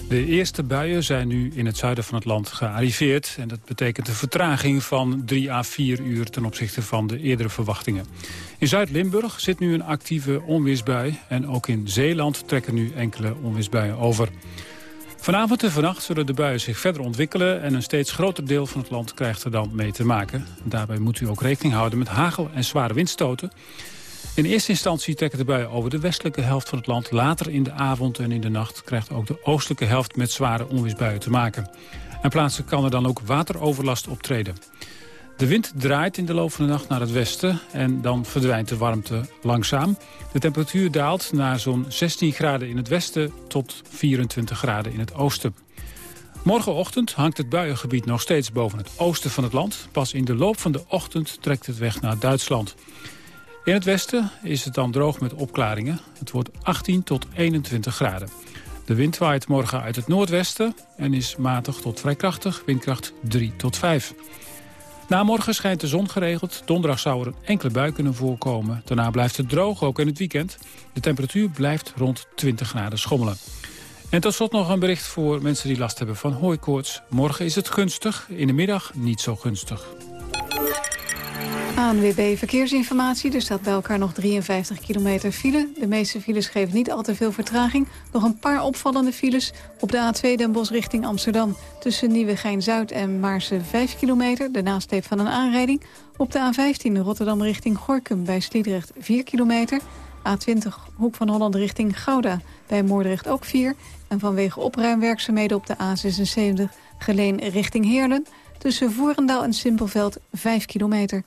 De eerste buien zijn nu in het zuiden van het land gearriveerd. En dat betekent een vertraging van 3 à 4 uur ten opzichte van de eerdere verwachtingen. In Zuid-Limburg zit nu een actieve onweersbui. En ook in Zeeland trekken nu enkele onweersbuien over. Vanavond en vannacht zullen de buien zich verder ontwikkelen... en een steeds groter deel van het land krijgt er dan mee te maken. Daarbij moet u ook rekening houden met hagel en zware windstoten. In eerste instantie trekken de buien over de westelijke helft van het land. Later in de avond en in de nacht krijgt ook de oostelijke helft met zware onweersbuien te maken. En plaatselijk kan er dan ook wateroverlast optreden. De wind draait in de loop van de nacht naar het westen en dan verdwijnt de warmte langzaam. De temperatuur daalt naar zo'n 16 graden in het westen tot 24 graden in het oosten. Morgenochtend hangt het buiengebied nog steeds boven het oosten van het land. Pas in de loop van de ochtend trekt het weg naar Duitsland. In het westen is het dan droog met opklaringen. Het wordt 18 tot 21 graden. De wind waait morgen uit het noordwesten en is matig tot vrij krachtig, windkracht 3 tot 5. Na morgen schijnt de zon geregeld. Donderdag zou er een enkele bui kunnen voorkomen. Daarna blijft het droog, ook in het weekend. De temperatuur blijft rond 20 graden schommelen. En tot slot nog een bericht voor mensen die last hebben van hooikoorts. Morgen is het gunstig, in de middag niet zo gunstig. ANWB Verkeersinformatie. Er staat bij elkaar nog 53 kilometer file. De meeste files geven niet al te veel vertraging. Nog een paar opvallende files. Op de A2 Den Bosch richting Amsterdam. Tussen Nieuwegein-Zuid en Maarse 5 kilometer. De nasleep van een aanrijding. Op de A15 Rotterdam richting Gorkum bij Sliedrecht 4 kilometer. A20 Hoek van Holland richting Gouda. Bij Moordrecht ook 4. En vanwege opruimwerkzaamheden op de A76 Geleen richting Heerlen. Tussen Voerendaal en Simpelveld 5 kilometer.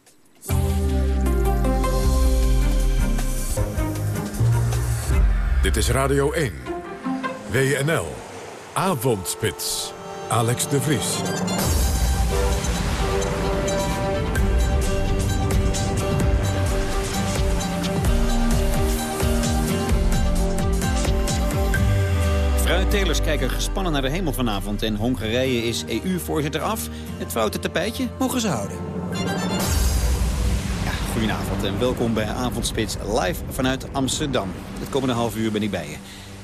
Dit is Radio 1. WNL. Avondspits. Alex de Vries. Fruittelers kijken gespannen naar de hemel vanavond... en Hongarije is EU-voorzitter af. Het foute tapijtje mogen ze houden. Goedenavond en welkom bij Avondspits live vanuit Amsterdam. Het komende half uur ben ik bij je.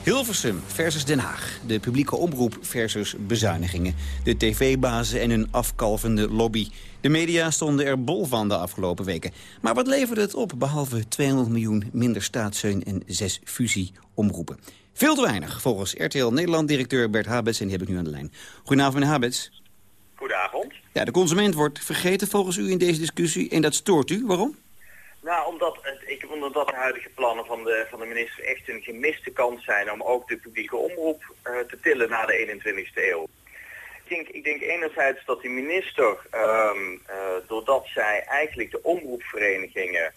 Hilversum versus Den Haag. De publieke omroep versus bezuinigingen. De tv-bazen en hun afkalvende lobby. De media stonden er bol van de afgelopen weken. Maar wat leverde het op, behalve 200 miljoen minder staatssteun en zes fusieomroepen? Veel te weinig, volgens RTL Nederland-directeur Bert Habets. En die heb ik nu aan de lijn. Goedenavond, meneer Habets. Goedenavond. Ja, de consument wordt vergeten volgens u in deze discussie. En dat stoort u. Waarom? Nou, omdat, ik, omdat de huidige plannen van de, van de minister echt een gemiste kans zijn om ook de publieke omroep uh, te tillen naar de 21ste eeuw. Ik denk, ik denk enerzijds dat die minister, um, uh, doordat zij eigenlijk de omroepverenigingen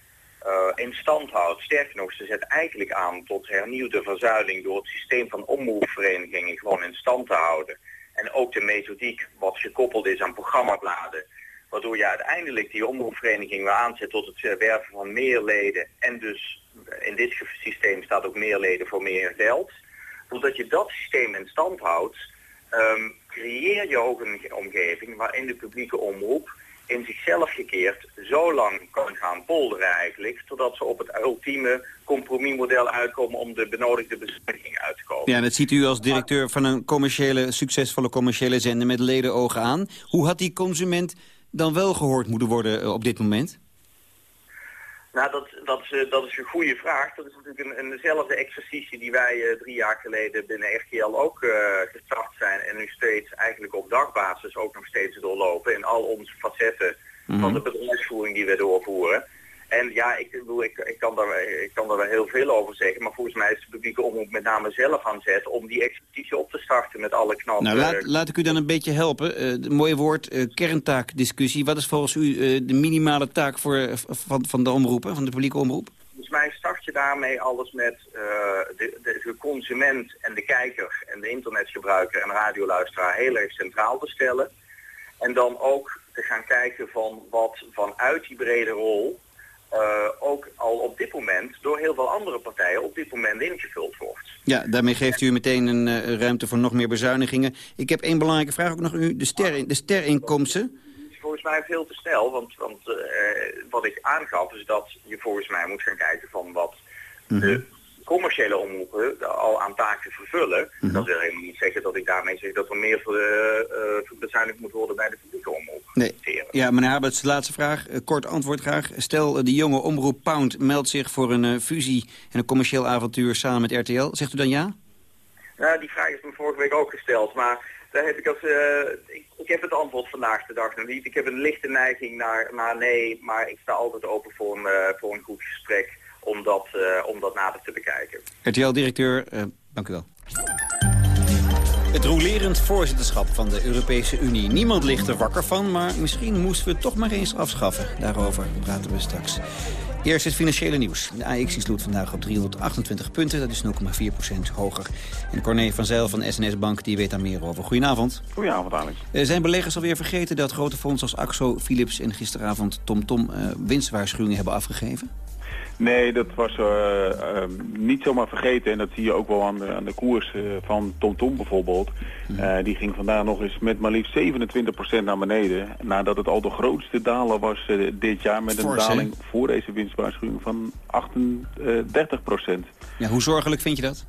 uh, in stand houdt, sterker nog, ze zet eigenlijk aan tot hernieuwde verzuiling door het systeem van omroepverenigingen gewoon in stand te houden. En ook de methodiek wat gekoppeld is aan programmabladen Waardoor je uiteindelijk die omroepvereniging weer aanzet tot het werven van meer leden. En dus in dit systeem staat ook meer leden voor meer geld. Doordat je dat systeem in stand houdt, um, creëer je ook een omgeving waarin de publieke omroep in zichzelf gekeerd zo lang kan gaan polderen eigenlijk, totdat ze op het ultieme compromismodel uitkomen om de benodigde bezuiniging uit te komen. Ja, en dat ziet u als directeur van een commerciële, succesvolle commerciële zender met ledenogen aan. Hoe had die consument dan wel gehoord moeten worden eh, op dit moment? Nou, dat, dat, is, eh, dat is een goede vraag. Dat is natuurlijk een, eenzelfde exercitie die wij uh, drie jaar geleden binnen RTL ook uh, gestart zijn en nu steeds eigenlijk op dagbasis ook nog steeds doorlopen in al onze facetten van mhm. de bedrijfsvoering die we doorvoeren. En ja, ik, bedoel, ik, ik, kan daar, ik kan daar wel heel veel over zeggen. Maar volgens mij is de publieke omroep met name zelf aan zet om die expeditie op te starten met alle knappen. Nou, laat, laat ik u dan een beetje helpen. Uh, mooie woord, uh, kerntaakdiscussie. Wat is volgens u uh, de minimale taak voor, van, van de omroepen, van de publieke omroep? Volgens mij start je daarmee alles met de, de, de, consument en de kijker en de internetgebruiker en radioluisteraar heel erg centraal te stellen. En dan ook te gaan kijken van wat vanuit die brede rol uh, ook al op dit moment door heel veel andere partijen op dit moment ingevuld wordt. Ja, daarmee geeft u meteen een uh, ruimte voor nog meer bezuinigingen. Ik heb één belangrijke vraag ook nog u, de, ster, de sterinkomsten. Volgens mij veel te snel, want, want uh, wat ik aangaf is dat je volgens mij moet gaan kijken van wat de commerciële omroepen al aan taken vervullen. Mhm. Dat wil helemaal niet zeggen dat ik daarmee zeg dat er meer uh, bezuinigd moet worden bij de publieke omroep. Nee. Ja, meneer Haberts, laatste vraag. Uh, kort antwoord graag. Stel, de jonge omroep Pound meldt zich voor een fusie en een commercieel avontuur samen met RTL. Zegt u dan ja? Nou, die vraag is me vorige week ook gesteld, maar daar heb ik als, ik, ik, heb het antwoord vandaag de dag nog niet. Ik heb een lichte neiging naar, naar nee, maar ik sta altijd open voor een, voor een goed gesprek om dat, om dat nader te bekijken. RTL-directeur, dank u wel. Het rolerend voorzitterschap van de Europese Unie. Niemand ligt er wakker van, maar misschien moesten we het toch maar eens afschaffen. Daarover praten we straks. Eerst het financiële nieuws. De AX sloot vandaag op 328 punten, dat is 0,4% hoger. En Corné van Zijl van SNS Bank die weet daar meer over. Goedenavond. Goedenavond, Alex. Uh, zijn beleggers alweer vergeten dat grote fondsen als AXO, Philips en gisteravond TomTom Tom, uh, winstwaarschuwingen hebben afgegeven? Nee, dat was uh, uh, niet zomaar vergeten. En dat zie je ook wel aan de, aan de koers uh, van TomTom Tom bijvoorbeeld. Mhm. die ging vandaag nog eens met maar liefst 27% naar beneden. Nadat het al de grootste daler was dit jaar met een daling voor deze winstwaarschuwing van 38%. Ja, hoe zorgelijk vind je dat?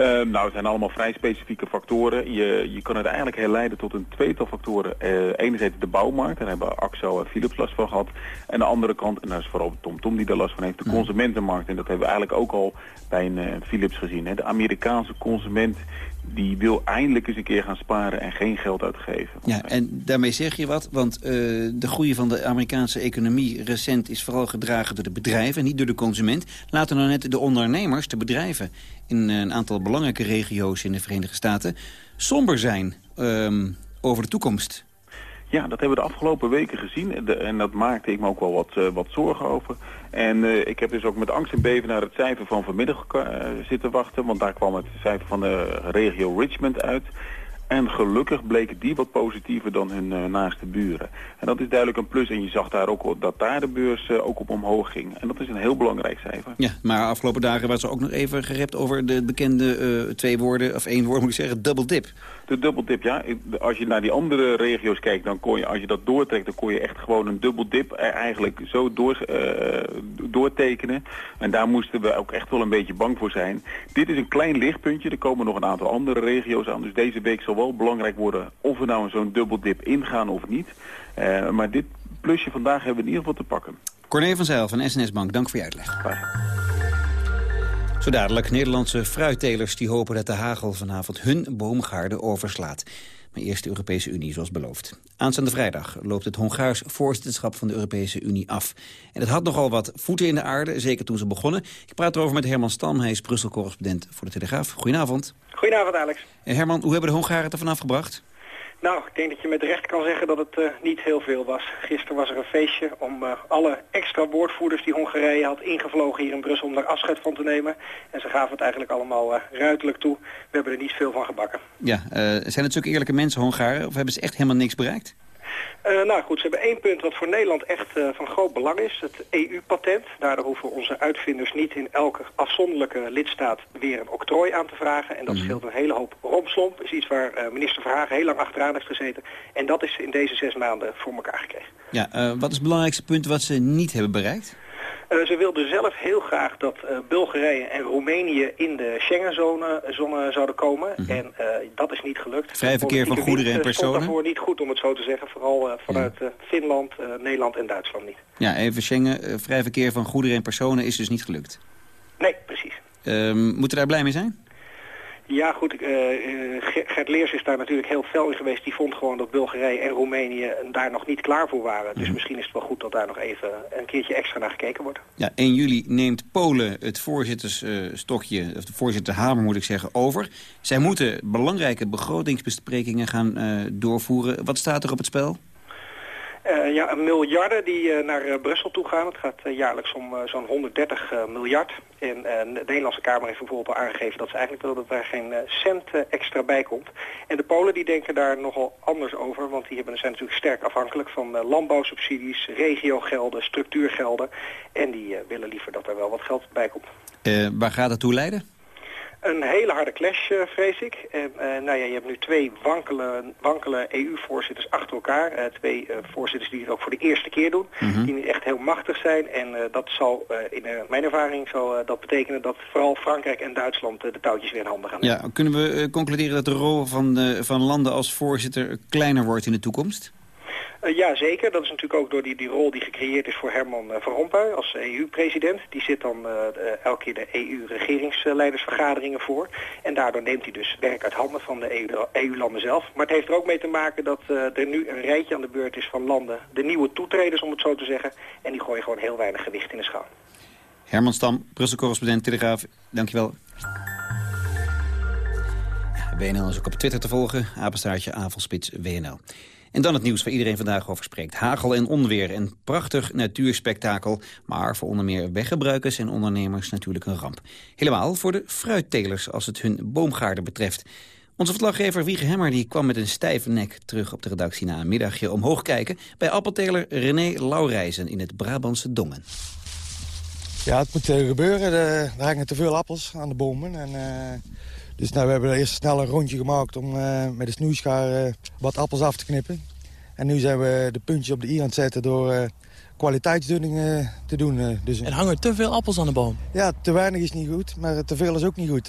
Uh, nou, het zijn allemaal vrij specifieke factoren. Je, je kan het eigenlijk herleiden tot een tweetal factoren. Uh, enerzijds de bouwmarkt, daar hebben Axel en Philips last van gehad. En de andere kant, en dat is vooral TomTom Tom die daar last van heeft, de mm. consumentenmarkt. En dat hebben we eigenlijk ook al bij een uh, Philips gezien. Hè. De Amerikaanse consument die wil eindelijk eens een keer gaan sparen en geen geld uitgeven. Ja, en daarmee zeg je wat, want uh, de groei van de Amerikaanse economie recent is vooral gedragen door de bedrijven, niet door de consument. Laten nou net de ondernemers, de bedrijven in een aantal belangrijke regio's in de Verenigde Staten somber zijn um, over de toekomst. Ja, dat hebben we de afgelopen weken gezien. en dat maakte ik me ook wel wat, uh, wat zorgen over. En uh, ik heb dus ook met angst en beven naar het cijfer van vanmiddag uh, zitten wachten. Want daar kwam het cijfer van de regio Richmond uit. En gelukkig bleken die wat positiever dan hun naaste buren. En dat is duidelijk een plus. En je zag daar ook dat daar de beurs ook op omhoog ging. En dat is een heel belangrijk cijfer. Ja, maar afgelopen dagen was er ook nog even gerept over de bekende twee woorden, of één woord moet ik zeggen, double dip. De dubbeldip, ja. Als je naar die andere regio's kijkt, dan kon je, als je dat doortrekt, dan kon je echt gewoon een dubbeldip eigenlijk zo door, uh, doortekenen. En daar moesten we ook echt wel een beetje bang voor zijn. Dit is een klein lichtpuntje. Er komen nog een aantal andere regio's aan. Dus deze week zal wel belangrijk worden of we nou zo'n dubbeldip ingaan of niet. Uh, maar dit plusje vandaag hebben we in ieder geval te pakken. Corné van Zijl van SNS Bank, dank voor je uitleg. Zo dadelijk, Nederlandse fruittelers die hopen dat de hagel vanavond hun boomgaarden overslaat. Maar eerst de Europese Unie, zoals beloofd. Aanstaande vrijdag loopt het Hongaars voorzitterschap van de Europese Unie af. En het had nogal wat voeten in de aarde, zeker toen ze begonnen. Ik praat erover met Herman Stam, hij is Brussel-correspondent voor de Telegraaf. Goedenavond. Goedenavond, Alex. En Herman, hoe hebben de Hongaren het ervan afgebracht? Nou, ik denk dat je met recht kan zeggen dat het uh, niet heel veel was. Gisteren was er een feestje om uh, alle extra woordvoerders die Hongarije had ingevlogen hier in Brussel om daar afscheid van te nemen. En ze gaven het eigenlijk allemaal uh, ruiterlijk toe. We hebben er niet veel van gebakken. Ja, zijn het zulke eerlijke mensen, Hongaren, of hebben ze echt helemaal niks bereikt? Uh, nou goed, ze hebben één punt wat voor Nederland echt uh, van groot belang is. Het EU-patent. Daardoor hoeven onze uitvinders niet in elke afzonderlijke lidstaat weer een octrooi aan te vragen. En dat mm. scheelt een hele hoop rompslomp. is iets waar uh, minister Verhagen heel lang achteraan heeft gezeten. En dat is in deze zes maanden voor elkaar gekregen. Ja, wat is het belangrijkste punt wat ze niet hebben bereikt? Uh, ze wilden zelf heel graag dat uh, Bulgarije en Roemenië in de Schengenzone zone zouden komen. Mm -hmm. En uh, dat is niet gelukt. Vrij verkeer van goederen en personen? Het daarvoor niet goed om het zo te zeggen. Vooral vanuit ja. Finland, Nederland en Duitsland niet. Ja, even Schengen. vrij verkeer van goederen en personen is dus niet gelukt? Nee, precies. Ehm, moeten we daar blij mee zijn? Ja, goed. Uh, Gert Leers is daar natuurlijk heel fel in geweest. Die vond gewoon dat Bulgarije en Roemenië daar nog niet klaar voor waren. Dus mm. misschien is het wel goed dat daar nog even een keertje extra naar gekeken wordt. Ja, 1 juli neemt Polen het voorzittersstokje, of de voorzitterhamer moet ik zeggen, over. Zij moeten belangrijke begrotingsbesprekingen gaan uh, doorvoeren. Wat staat er op het spel? Uh, ja, miljarden die uh, naar uh, Brussel toe gaan. Het gaat jaarlijks om zo'n 130 miljard. En de Nederlandse Kamer heeft bijvoorbeeld al aangegeven dat ze eigenlijk willen dat er geen cent extra bij komt. En de Polen die denken daar nogal anders over, want die hebben, zijn natuurlijk sterk afhankelijk van landbouwsubsidies, regiogelden, structuurgelden. En die willen liever dat er wel wat geld bij komt. waar gaat het toe leiden? Een hele harde clash, uh, vrees ik. En, uh, nou ja, je hebt nu twee wankele, wankele EU-voorzitters achter elkaar. Uh, twee voorzitters die het ook voor de eerste keer doen. Mm -hmm. Die niet echt heel machtig zijn. En dat zal, in mijn ervaring, zal dat betekenen dat vooral Frankrijk en Duitsland de touwtjes weer in handen gaan Ja, kunnen we concluderen dat de rol van, van landen als voorzitter kleiner wordt in de toekomst? Uh, ja, zeker. Dat is natuurlijk ook door die, die rol die gecreëerd is voor Herman uh, Van Rompuy als EU-president. Die zit dan uh, elke keer de EU-regeringsleidersvergaderingen voor. En daardoor neemt hij dus werk uit handen van de EU-landen EU zelf. Maar het heeft er ook mee te maken dat er nu een rijtje aan de beurt is van landen, de nieuwe toetreders om het zo te zeggen. En die gooien gewoon heel weinig gewicht in de schaal. Herman Stam, Brussel-correspondent Telegraaf, dankjewel. WNL is ook op Twitter te volgen, apenstaartje Avelspits WNL. En dan het nieuws waar iedereen vandaag over spreekt. Hagel en onweer, een prachtig natuurspektakel... maar voor onder meer weggebruikers en ondernemers natuurlijk een ramp. Helemaal voor de fruittelers als het hun boomgaarden betreft. Onze verslaggever Wiege Hemmer die kwam met een stijve nek terug op de redactie... na een middagje omhoog kijken bij appelteler René Laurijzen in het Brabantse Dongen. Ja, het moet uh, gebeuren. Er hangen te veel appels aan de bomen. En, uh, dus nou, we hebben eerst snel een rondje gemaakt om uh, met de snoeischaar wat appels af te knippen. En nu zijn we de puntjes op de i aan het zetten door kwaliteitsdunning te doen. dus, en hangen te veel appels aan de boom? Ja, te weinig is niet goed, maar te veel is ook niet goed.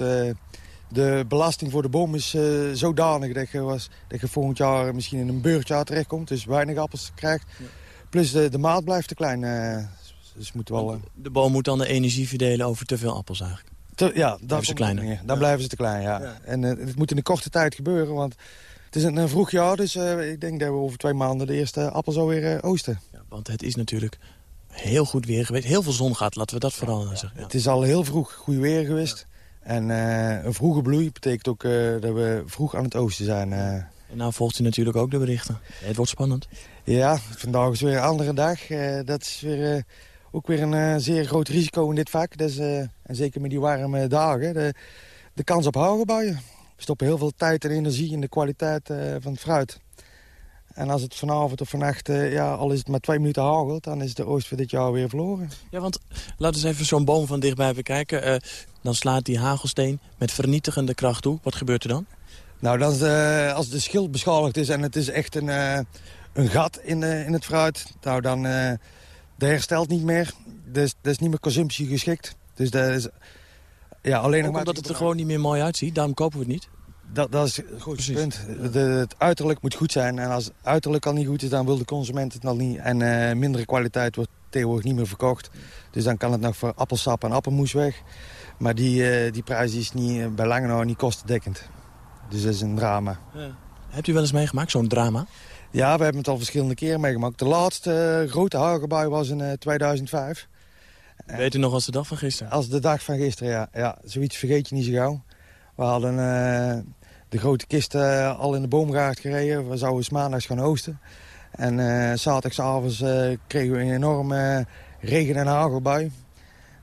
de belasting voor de boom is zodanig dat je, was, dat je volgend jaar misschien in een beurtjaar terechtkomt. Dus weinig appels krijgt. Ja. Plus de, de maat blijft te klein. Dus moet wel, uh... De boom moet dan de energie verdelen over te veel appels eigenlijk? Te, ja, dan ze kleiner. Ja. blijven ze te klein, ja. ja. En uh, het moet in een korte tijd gebeuren, want het is een, een vroeg jaar. Dus uh, ik denk dat we over twee maanden de eerste appels alweer oosten. Ja, want het is natuurlijk heel goed weer geweest. Heel veel zon gaat, laten we dat vooral zeggen. Het is al heel vroeg goed weer geweest. En een vroege bloei betekent ook dat we vroeg aan het oosten zijn. En nou volgt u natuurlijk ook de berichten. Het wordt spannend. Ja, vandaag is weer een andere dag. dat is weer ook weer een uh, zeer groot risico in dit vak. Dus, uh, en zeker met die warme dagen. De, de kans op hougebuien. We stoppen heel veel tijd en energie in de kwaliteit uh, van het fruit. En als het vanavond of vannacht, ja, al is het maar twee minuten hagelt... dan is de oost voor dit jaar weer verloren. Ja, want laten we eens even zo'n boom van dichtbij bekijken. dan slaat die hagelsteen met vernietigende kracht toe. Wat gebeurt er dan? Nou, dan, als de schild beschadigd is en het is echt een, een gat in, in het fruit... Nou, dan dat herstelt niet meer. Dus dat is niet meer consumptie geschikt. Dus dat is ja, alleen nog maar omdat het er gewoon niet meer mooi uitziet. Daarom kopen we het niet. Dat, dat is het grootste punt. De, het uiterlijk moet goed zijn. En als het uiterlijk al niet goed is, dan wil de consument het al niet. En uh, mindere kwaliteit wordt tegenwoordig niet meer verkocht. Dus dan kan het nog voor appelsap en appelmoes weg. Maar die, uh, die prijs is niet, uh, bij lange nou niet kostendekkend. Dus dat is een drama. Ja. Hebt u wel eens meegemaakt, zo'n drama? Ja, we hebben het al verschillende keren meegemaakt. De laatste uh, grote hagelbui was in uh, 2005. Weet u nog als de dag van gisteren? Als de dag van gisteren, ja. ja zoiets vergeet je niet zo gauw. We hadden uh, de grote kist al in de boomgaard gereden. We zouden maandags gaan oosten. En uh, zaterdagavond kregen we een enorme regen- en hagelbui.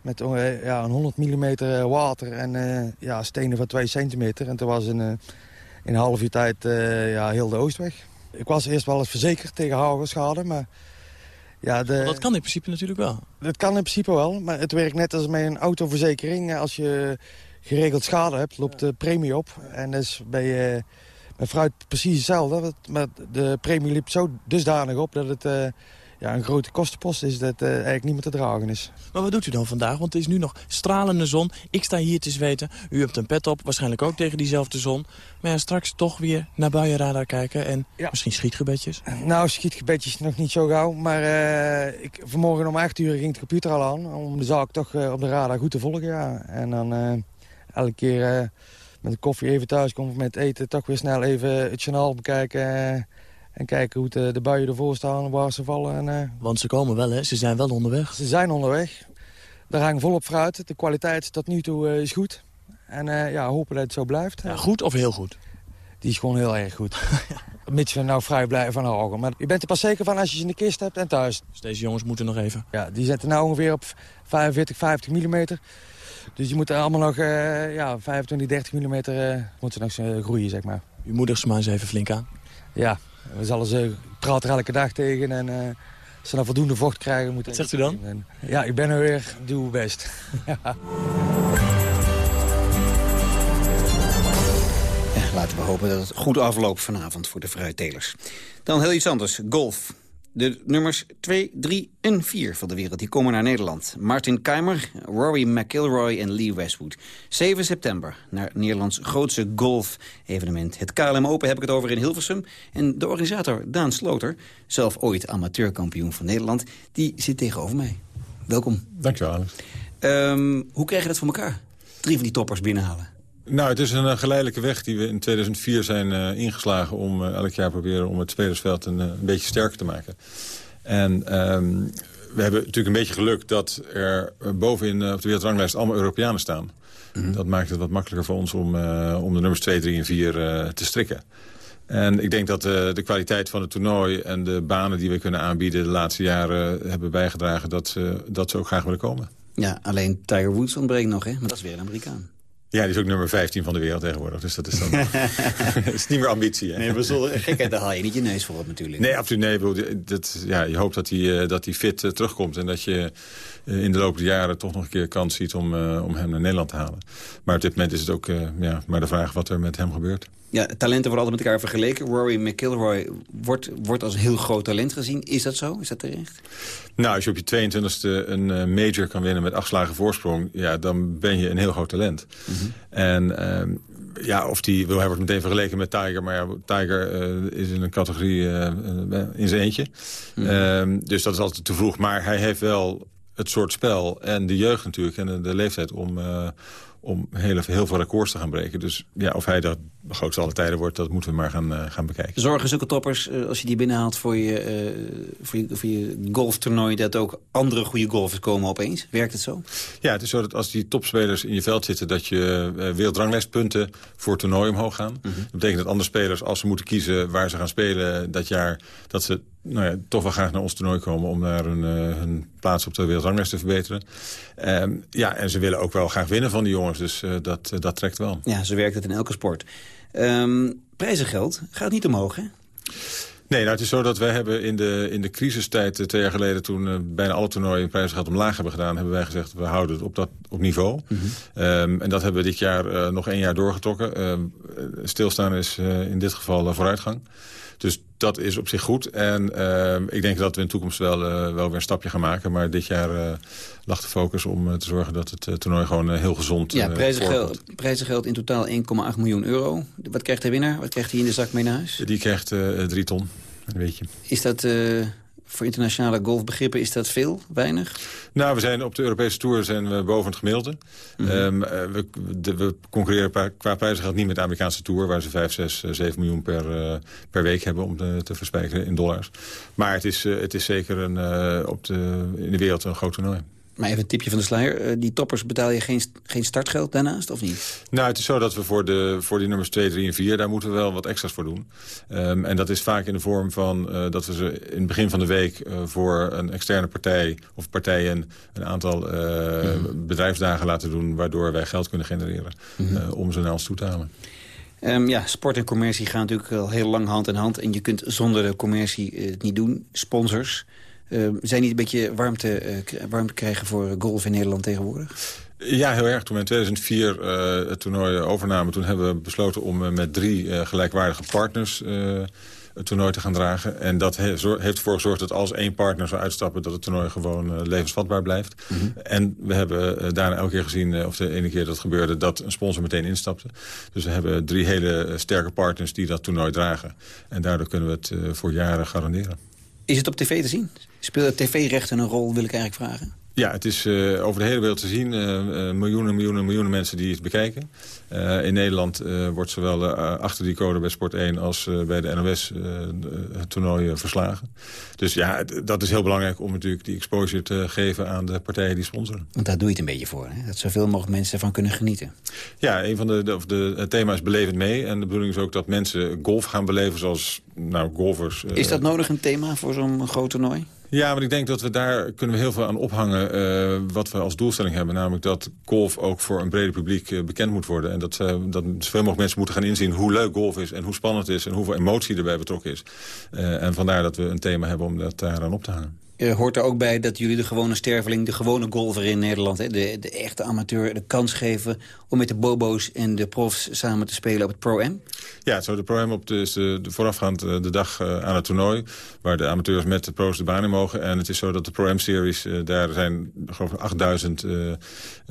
Met ja, een 100 mm water en ja, stenen van 2 centimeter. En toen was in, in een half uur tijd ja, heel de oost weg. Ik was eerst wel eens verzekerd tegen hagelschade, maar... Ja, de... dat kan in principe natuurlijk wel. Dat kan in principe wel, maar het werkt net als met een autoverzekering. Als je geregeld schade hebt, loopt de premie op. En dat is bij, uh, bij fruit precies hetzelfde. Maar de premie liep zo dusdanig op dat het... Uh, ja, een grote kostenpost is dat uh, eigenlijk niet meer te dragen is. Maar wat doet u dan vandaag? Want het is nu nog stralende zon. Ik sta hier te zweten. U hebt een pet op, waarschijnlijk ook tegen diezelfde zon. Maar ja, straks toch weer naar buienradar kijken en ja. misschien schietgebedjes? Nou, schietgebedjes nog niet zo gauw. Maar uh, ik, vanmorgen om 8 uur ging de computer al aan... om de zaak toch uh, op de radar goed te volgen, ja. En dan elke keer met de koffie even thuis komen met eten... toch weer snel even het journaal bekijken... En kijken hoe de, de buien ervoor staan, waar ze vallen. En, uh... Want ze komen wel, hè? Ze zijn wel onderweg. Ze zijn onderweg. Daar hangt volop fruit. De kwaliteit tot nu toe uh, is goed. En ja, hopen dat het zo blijft. Ja, goed of heel goed? Die is gewoon heel erg goed. Mits we nou vrij blijven van hogen. Maar je bent er pas zeker van als je ze in de kist hebt en thuis. Dus deze jongens moeten nog even? Ja, die zetten nou ongeveer op 45, 50 mm. Dus je moet er allemaal nog ja, 25, 30 mm moeten nog groeien, zeg maar. Moedigt ze maar eens even flink aan. Ja, we zullen ze praten er elke dag tegen en uh, als ze dan voldoende vocht krijgen... Moeten Wat zegt u dan? En, ja, ik ben er weer, doe mijn best. ja. laten we hopen dat het goed afloopt vanavond voor de fruittelers. Dan heel iets anders, golf. De nummers 2, 3 en 4 van de wereld die komen naar Nederland. Martin Keimer, Rory McIlroy en Lee Westwood. 7 september naar Nederlands grootste golf-evenement. Het KLM Open heb ik het over in Hilversum. En de organisator Daan Sloter, zelf ooit amateurkampioen van Nederland... die zit tegenover mij. Welkom. Dankjewel, Alex. Um, hoe krijg je dat voor elkaar? Drie van die toppers binnenhalen. Nou, het is een uh, geleidelijke weg die we in 2004 zijn uh, ingeslagen... om uh, elk jaar proberen om het spelersveld een, een, beetje sterker te maken. En um, we hebben natuurlijk een beetje geluk dat er bovenin op de wereldranglijst allemaal Europeanen staan. Mhm. Dat maakt het wat makkelijker voor ons om, om de nummers 2, 3 en 4 te strikken. En ik denk dat de kwaliteit van het toernooi en de banen die we kunnen aanbieden... de laatste jaren hebben bijgedragen dat ze, dat ze ook graag willen komen. Ja, alleen Tiger Woods ontbreekt nog, hè? Maar dat is weer een Amerikaan. Ja, die is ook nummer 15 van de wereld tegenwoordig. Dus dat is dan is niet meer ambitie. Hè? Nee, maar zo, gekheid, daar haal je niet je neus voor op natuurlijk. Nee, absoluut. Nee, dat, ja, je hoopt dat hij eh, dat fit uh, terugkomt. En dat je uh, in de loop der jaren toch nog een keer kans ziet om, om hem naar Nederland te halen. Maar op dit moment is het ook ja, maar de vraag wat er met hem gebeurt. Ja, talenten worden altijd met elkaar vergeleken. Rory McIlroy wordt, wordt als een heel groot talent gezien. Is dat zo? Is dat terecht? Nou, als je op je 22e een uh, major kan winnen met acht slagen voorsprong... Ja, dan ben je een heel groot talent. Mhm. En uh, ja, of die, wil hij wordt meteen vergeleken met Tiger. Maar ja, Tiger uh, is in een categorie uh, in zijn eentje. Mm -hmm. dus dat is altijd te vroeg. Maar hij heeft wel het soort spel en de jeugd natuurlijk... en de, leeftijd om om heel, heel veel records te gaan breken. Dus ja, of hij de grootste alle tijden wordt, dat moeten we maar gaan, uh, gaan bekijken. Zorgen zulke toppers, uh, als je die binnenhaalt voor je, uh, voor je, voor je golftoernooi... dat ook andere goede golfers komen opeens? Werkt het zo? Ja, het is zo dat als die topspelers in je veld zitten... dat je wereldranglijstpunten voor het toernooi omhoog gaan. Mhm. Dat betekent dat andere spelers, als ze moeten kiezen waar ze gaan spelen dat jaar... dat ze nou ja, toch wel graag naar ons toernooi komen... om daar hun, hun plaats op de wereldranglijst te verbeteren. Um, ja, en ze willen ook wel graag winnen van die jongens. Dus dat, dat trekt wel. Ja, zo werkt het in elke sport. Um, prijzengeld gaat niet omhoog, hè? Nee, nou, het is zo dat wij hebben in de, in de crisistijd uh, twee jaar geleden... toen uh, bijna alle toernooien prijzengeld omlaag hebben gedaan... hebben wij gezegd, we houden het op, dat, op niveau. Mm -hmm. um, en dat hebben we dit jaar uh, nog één jaar doorgetrokken. Uh, stilstaan is in dit geval vooruitgang. Dus dat is op zich goed. En uh, ik denk dat we in de toekomst wel, uh, wel weer een stapje gaan maken. Maar dit jaar uh, lag de focus om te zorgen dat het toernooi gewoon heel gezond Ja, prijzengeld, prijzengeld in totaal 1,8 miljoen euro. Wat krijgt de winnaar? Wat krijgt hij in de zak mee naar huis? Die krijgt drie ton, weet je. Is dat voor internationale golfbegrippen is dat veel, weinig? Nou, we zijn op de Europese Tour zijn we boven het gemiddelde. Mm -hmm. um, we, de, we, concurreren qua prijzengeld niet met de Amerikaanse Tour... waar ze 5, 6, 7 miljoen per, uh, per week hebben om te, te verspijkeren in dollars. Maar het is, uh, het is zeker een, uh, op de, in de wereld een groot toernooi. Maar even een tipje van de sluier. Die toppers betaal je geen, geen startgeld daarnaast, of niet? Nou, het is zo dat we voor, de, voor die nummers 2, 3 en 4... daar moeten we wel wat extra's voor doen. Um, en dat is vaak in de vorm van uh, dat we ze in het begin van de week... Uh, voor een externe partij of partijen een aantal uh, mm. bedrijfsdagen laten doen... waardoor wij geld kunnen genereren mm -hmm. om ze naar ons toe te halen. Um, ja, sport en commercie gaan natuurlijk al heel lang hand in hand. En je kunt zonder de commercie het niet doen. Sponsors... Uh, zijn niet een beetje warmte, uh, warmte krijgen voor golf in Nederland tegenwoordig? Ja, heel erg. Toen we in 2004 uh, het toernooi overnamen... toen hebben we besloten om met drie gelijkwaardige partners het toernooi te gaan dragen. En dat he heeft ervoor gezorgd dat als één partner zou uitstappen... dat het toernooi gewoon levensvatbaar blijft. Mm -hmm. En we hebben daarna elke keer gezien, of de ene keer dat gebeurde... dat een sponsor meteen instapte. Dus we hebben drie hele sterke partners die dat toernooi dragen. En daardoor kunnen we het voor jaren garanderen. Is het op tv te zien? Speelt tv-rechten een rol, wil ik eigenlijk vragen? Ja, het is uh, over de hele wereld te zien. Uh, uh, miljoenen, miljoenen, miljoenen mensen die het bekijken. in Nederland wordt zowel achter die code bij Sport 1 als bij de NOS het toernooi verslagen. Dus ja, dat is heel belangrijk om natuurlijk die exposure te geven aan de partijen die sponsoren. Want daar doe je het een beetje voor, hè? dat zoveel mogelijk mensen ervan kunnen genieten. Ja, een van de, de, de, het thema is belevend mee. En de bedoeling is ook dat mensen golf gaan beleven zoals nou, golfers. Is dat nodig een thema voor zo'n groot toernooi? Ja, maar ik denk dat we daar kunnen we heel veel aan ophangen uh, wat we als doelstelling hebben. Namelijk dat golf ook voor een breder publiek uh, bekend moet worden. En dat, uh, dat zoveel mogelijk mensen moeten gaan inzien hoe leuk golf is... en hoe spannend het is en hoeveel emotie erbij betrokken is. en vandaar dat we een thema hebben om dat daaraan op te hangen. Er hoort er ook bij dat jullie de gewone sterveling, de gewone golfer in Nederland... Hè, de, de echte amateur, de kans geven om met de bobo's en de profs samen te spelen op het Pro-M? Ja, zo de Pro-M op de, de, de voorafgaand de dag uh, aan het toernooi... waar de amateurs met de pro's de baan in mogen. En het is zo dat de Pro-M-series, uh, daar zijn geloof ik 8000 uh,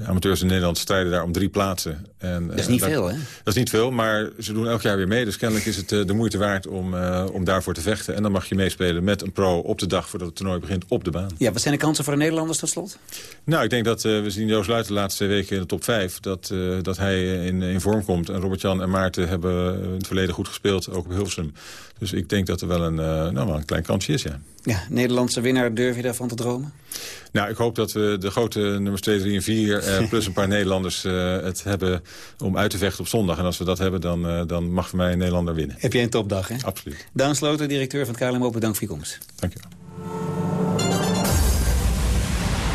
amateurs in Nederland... strijden daar om drie plaatsen. En, dat is niet daar, veel, hè? Dat is niet veel, maar ze doen elk jaar weer mee. Dus kennelijk is het de moeite waard om, om daarvoor te vechten. En dan mag je meespelen met een pro op de dag voordat het toernooi begint begint op de baan. Ja, wat zijn de kansen voor de Nederlanders tot slot? Nou, ik denk dat we zien Joost Luiten de laatste weken in de top 5... dat, dat hij in, in vorm komt. En Robert-Jan en Maarten hebben in het verleden goed gespeeld, ook op Hilversum. Dus ik denk dat er wel een, nou, wel een klein kansje is, ja. Ja, Nederlandse winnaar, durf je daarvan te dromen? Nou, ik hoop dat we de grote nummers 2, 3 en 4... Eh, plus een paar Nederlanders uh, het hebben om uit te vechten op zondag. En als we dat hebben, dan, uh, dan mag voor mij een Nederlander winnen. Heb jij een topdag, hè? Absoluut. Daan Sloter, directeur van het KLM Open, dank voor je komst. Dank je wel.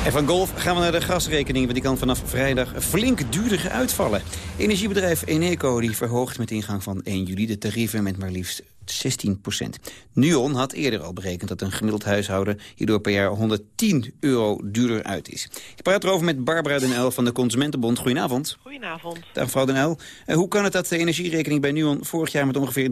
En van golf gaan we naar de gasrekening, want die kan vanaf vrijdag flink duurder uitvallen. Energiebedrijf Eneco die verhoogt met ingang van 1 juli de tarieven met maar liefst 16% Nuon had eerder al berekend dat een gemiddeld huishouden hierdoor per jaar 110 euro duurder uit is. Ik praat erover met Barbara Den El van de Consumentenbond. Goedenavond. Goedenavond. Dag mevrouw Den El. Uh, hoe kan het dat de energierekening bij Nuon vorig jaar met ongeveer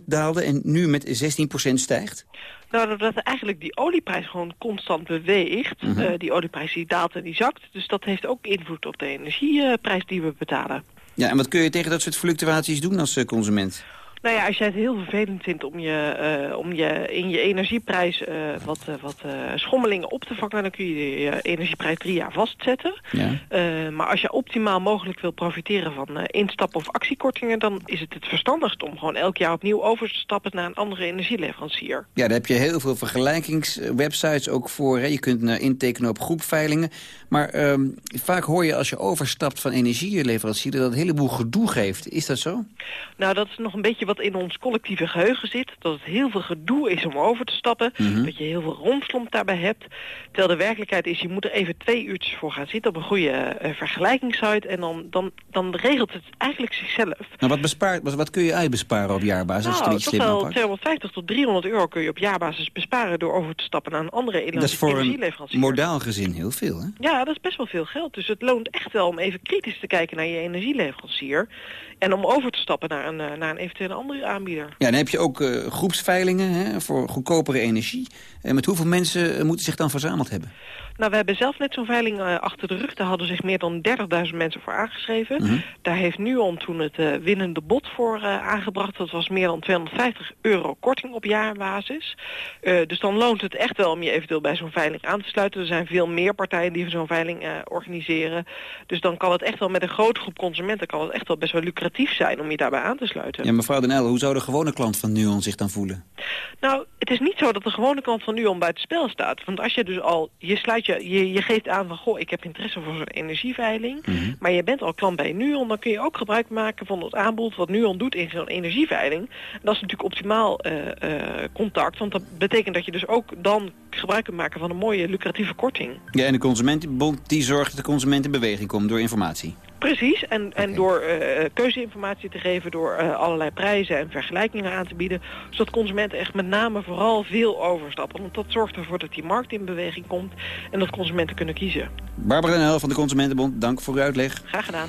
23% daalde en nu met 16% stijgt? Nou, doordat eigenlijk die olieprijs gewoon constant beweegt. -hmm. uh, die olieprijs die daalt en die zakt. Dus dat heeft ook invloed op de energieprijs die we betalen. Ja, en wat kun je tegen dat soort fluctuaties doen als uh, consument? Nou ja, als jij het heel vervelend vindt om je, uh, om je in je energieprijs uh, wat, uh, wat schommelingen op te vangen, dan kun je je energieprijs drie jaar vastzetten. Ja. maar als je optimaal mogelijk wil profiteren van instap- of actiekortingen, dan is het het verstandigst om gewoon elk jaar opnieuw over te stappen naar een andere energieleverancier. Ja, daar heb je heel veel vergelijkingswebsites ook voor. Hè. Je kunt intekenen op groepveilingen. Maar um, vaak hoor je als je overstapt van energieleverancier dat het een heleboel gedoe geeft. Is dat zo? Nou, dat is nog een beetje wat in ons collectieve geheugen zit. Dat het heel veel gedoe is om over te stappen. Mm -hmm. Dat je heel veel romslomp daarbij hebt. Terwijl de werkelijkheid is, je moet er even twee uurtjes voor gaan zitten op een goede uh, vergelijkingssite. En dan, dan, dan regelt het eigenlijk zichzelf. Nou, wat, bespaart, wat, wat kun je uitbesparen op jaarbasis? Nou, als wel 250 tot 300 euro kun je op jaarbasis besparen door over te stappen naar een andere energieleverancier. Dat is voor een modaal gezin heel veel, hè? Ja, dat is best wel veel geld. Dus het loont echt wel om even kritisch te kijken naar je energieleverancier. En om over te stappen naar een, naar een eventuele andere aanbieder. Ja, dan heb je ook uh, groepsveilingen hè, voor goedkopere energie. En met hoeveel mensen moeten zich dan verzameld hebben? Nou, we hebben zelf net zo'n veiling uh, achter de rug. Daar hadden zich meer dan 30.000 mensen voor aangeschreven. Mm -hmm. Daar heeft Nuon toen het uh, winnende bod voor uh, aangebracht. Dat was meer dan 250 euro korting op jaarbasis. dus dan loont het echt wel om je eventueel bij zo'n veiling aan te sluiten. Er zijn veel meer partijen die zo'n veiling organiseren. Dus dan kan het echt wel met een grote groep consumenten... kan het echt wel best wel lucratief zijn om je daarbij aan te sluiten. Ja, mevrouw Den El, hoe zou de gewone klant van Nuon zich dan voelen? Nou, het is niet zo dat de gewone klant van Nuon buiten spel staat. Want als je dus al... Je sluit je je, je geeft aan van, goh, ik heb interesse voor zo'n energieveiling. Mm -hmm. Maar je bent al klant bij Nuon, dan kun je ook gebruik maken van het aanbod wat Nuon doet in zo'n energieveiling. En dat is natuurlijk optimaal uh, uh, contact, want dat betekent dat je dus ook dan gebruik kunt maken van een mooie lucratieve korting. Ja, en de Consumentenbond die zorgt dat de consument in beweging komt door informatie. Precies, en, okay. en door uh, keuzeinformatie te geven, door uh, allerlei prijzen en vergelijkingen aan te bieden, zodat consumenten echt met name vooral veel overstappen. Want dat zorgt ervoor dat die markt in beweging komt en dat consumenten kunnen kiezen. Barbara Den Hel van de Consumentenbond, dank voor uw uitleg. Graag gedaan.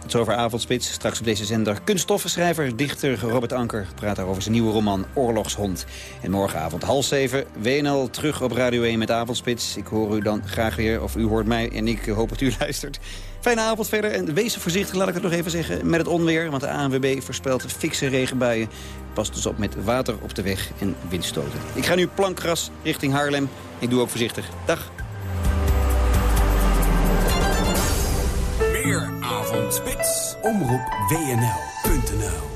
Tot zover Avondspits. Straks op deze zender kunststoffenschrijver, dichter Robert Anker... praat daarover zijn nieuwe roman Oorlogshond. En morgenavond half zeven, WNL terug op Radio 1 met Avondspits. Ik hoor u dan graag weer, of u hoort mij en ik hoop dat u luistert. Fijne avond verder en wees voorzichtig, laat ik het nog even zeggen, met het onweer. Want de ANWB voorspelt fikse regenbuien. Pas dus op met water op de weg en windstoten. Ik ga nu plankgras richting Haarlem. Ik doe ook voorzichtig. Dag. Meer avondspits. Omroep WNL.nl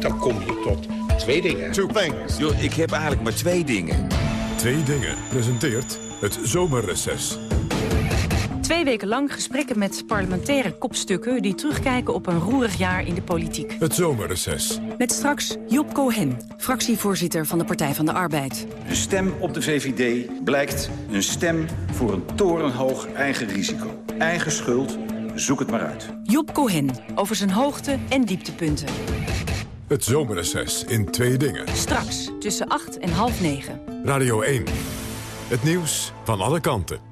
Dan kom je tot twee dingen. Two things. Yo, ik heb eigenlijk maar twee dingen. Twee dingen presenteert het zomerreces. Twee weken lang gesprekken met parlementaire kopstukken... die terugkijken op een roerig jaar in de politiek. Het zomerreces. Met straks Job Cohen, fractievoorzitter van de Partij van de Arbeid. Een stem op de VVD blijkt een stem voor een torenhoog eigen risico. Eigen schuld, zoek het maar uit. Job Cohen, over zijn hoogte- en dieptepunten. Het zomerreces in twee dingen. Straks, tussen acht en half negen. Radio 1. Het nieuws van alle kanten.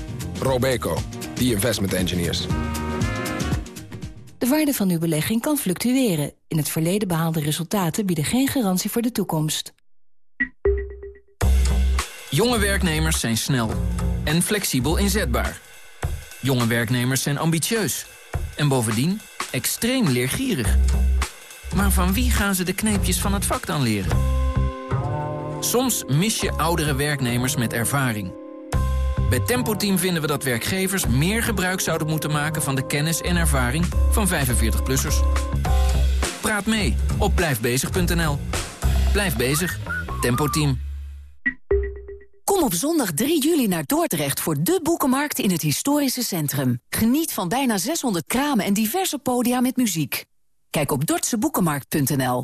Robeco, the investment engineers. De waarde van uw belegging kan fluctueren. In het verleden behaalde resultaten bieden geen garantie voor de toekomst. Jonge werknemers zijn snel en flexibel inzetbaar. Jonge werknemers zijn ambitieus. En bovendien extreem leergierig. Maar van wie gaan ze de kneepjes van het vak dan leren? Soms mis je oudere werknemers met ervaring. Bij Tempo Team vinden we dat werkgevers meer gebruik zouden moeten maken... van de kennis en ervaring van 45-plussers. Praat mee op blijfbezig.nl. Blijf bezig. Tempo Team. Kom op zondag 3 juli naar Dordrecht voor de boekenmarkt in het historische centrum. Geniet van bijna 600 kramen en diverse podia met muziek. Kijk op dordtseboekenmarkt.nl.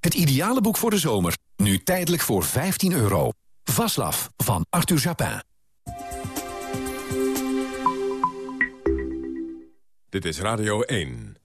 Het ideale boek voor de zomer, nu tijdelijk voor 15 euro. Vaslav van Arthur Japin. Dit is Radio 1.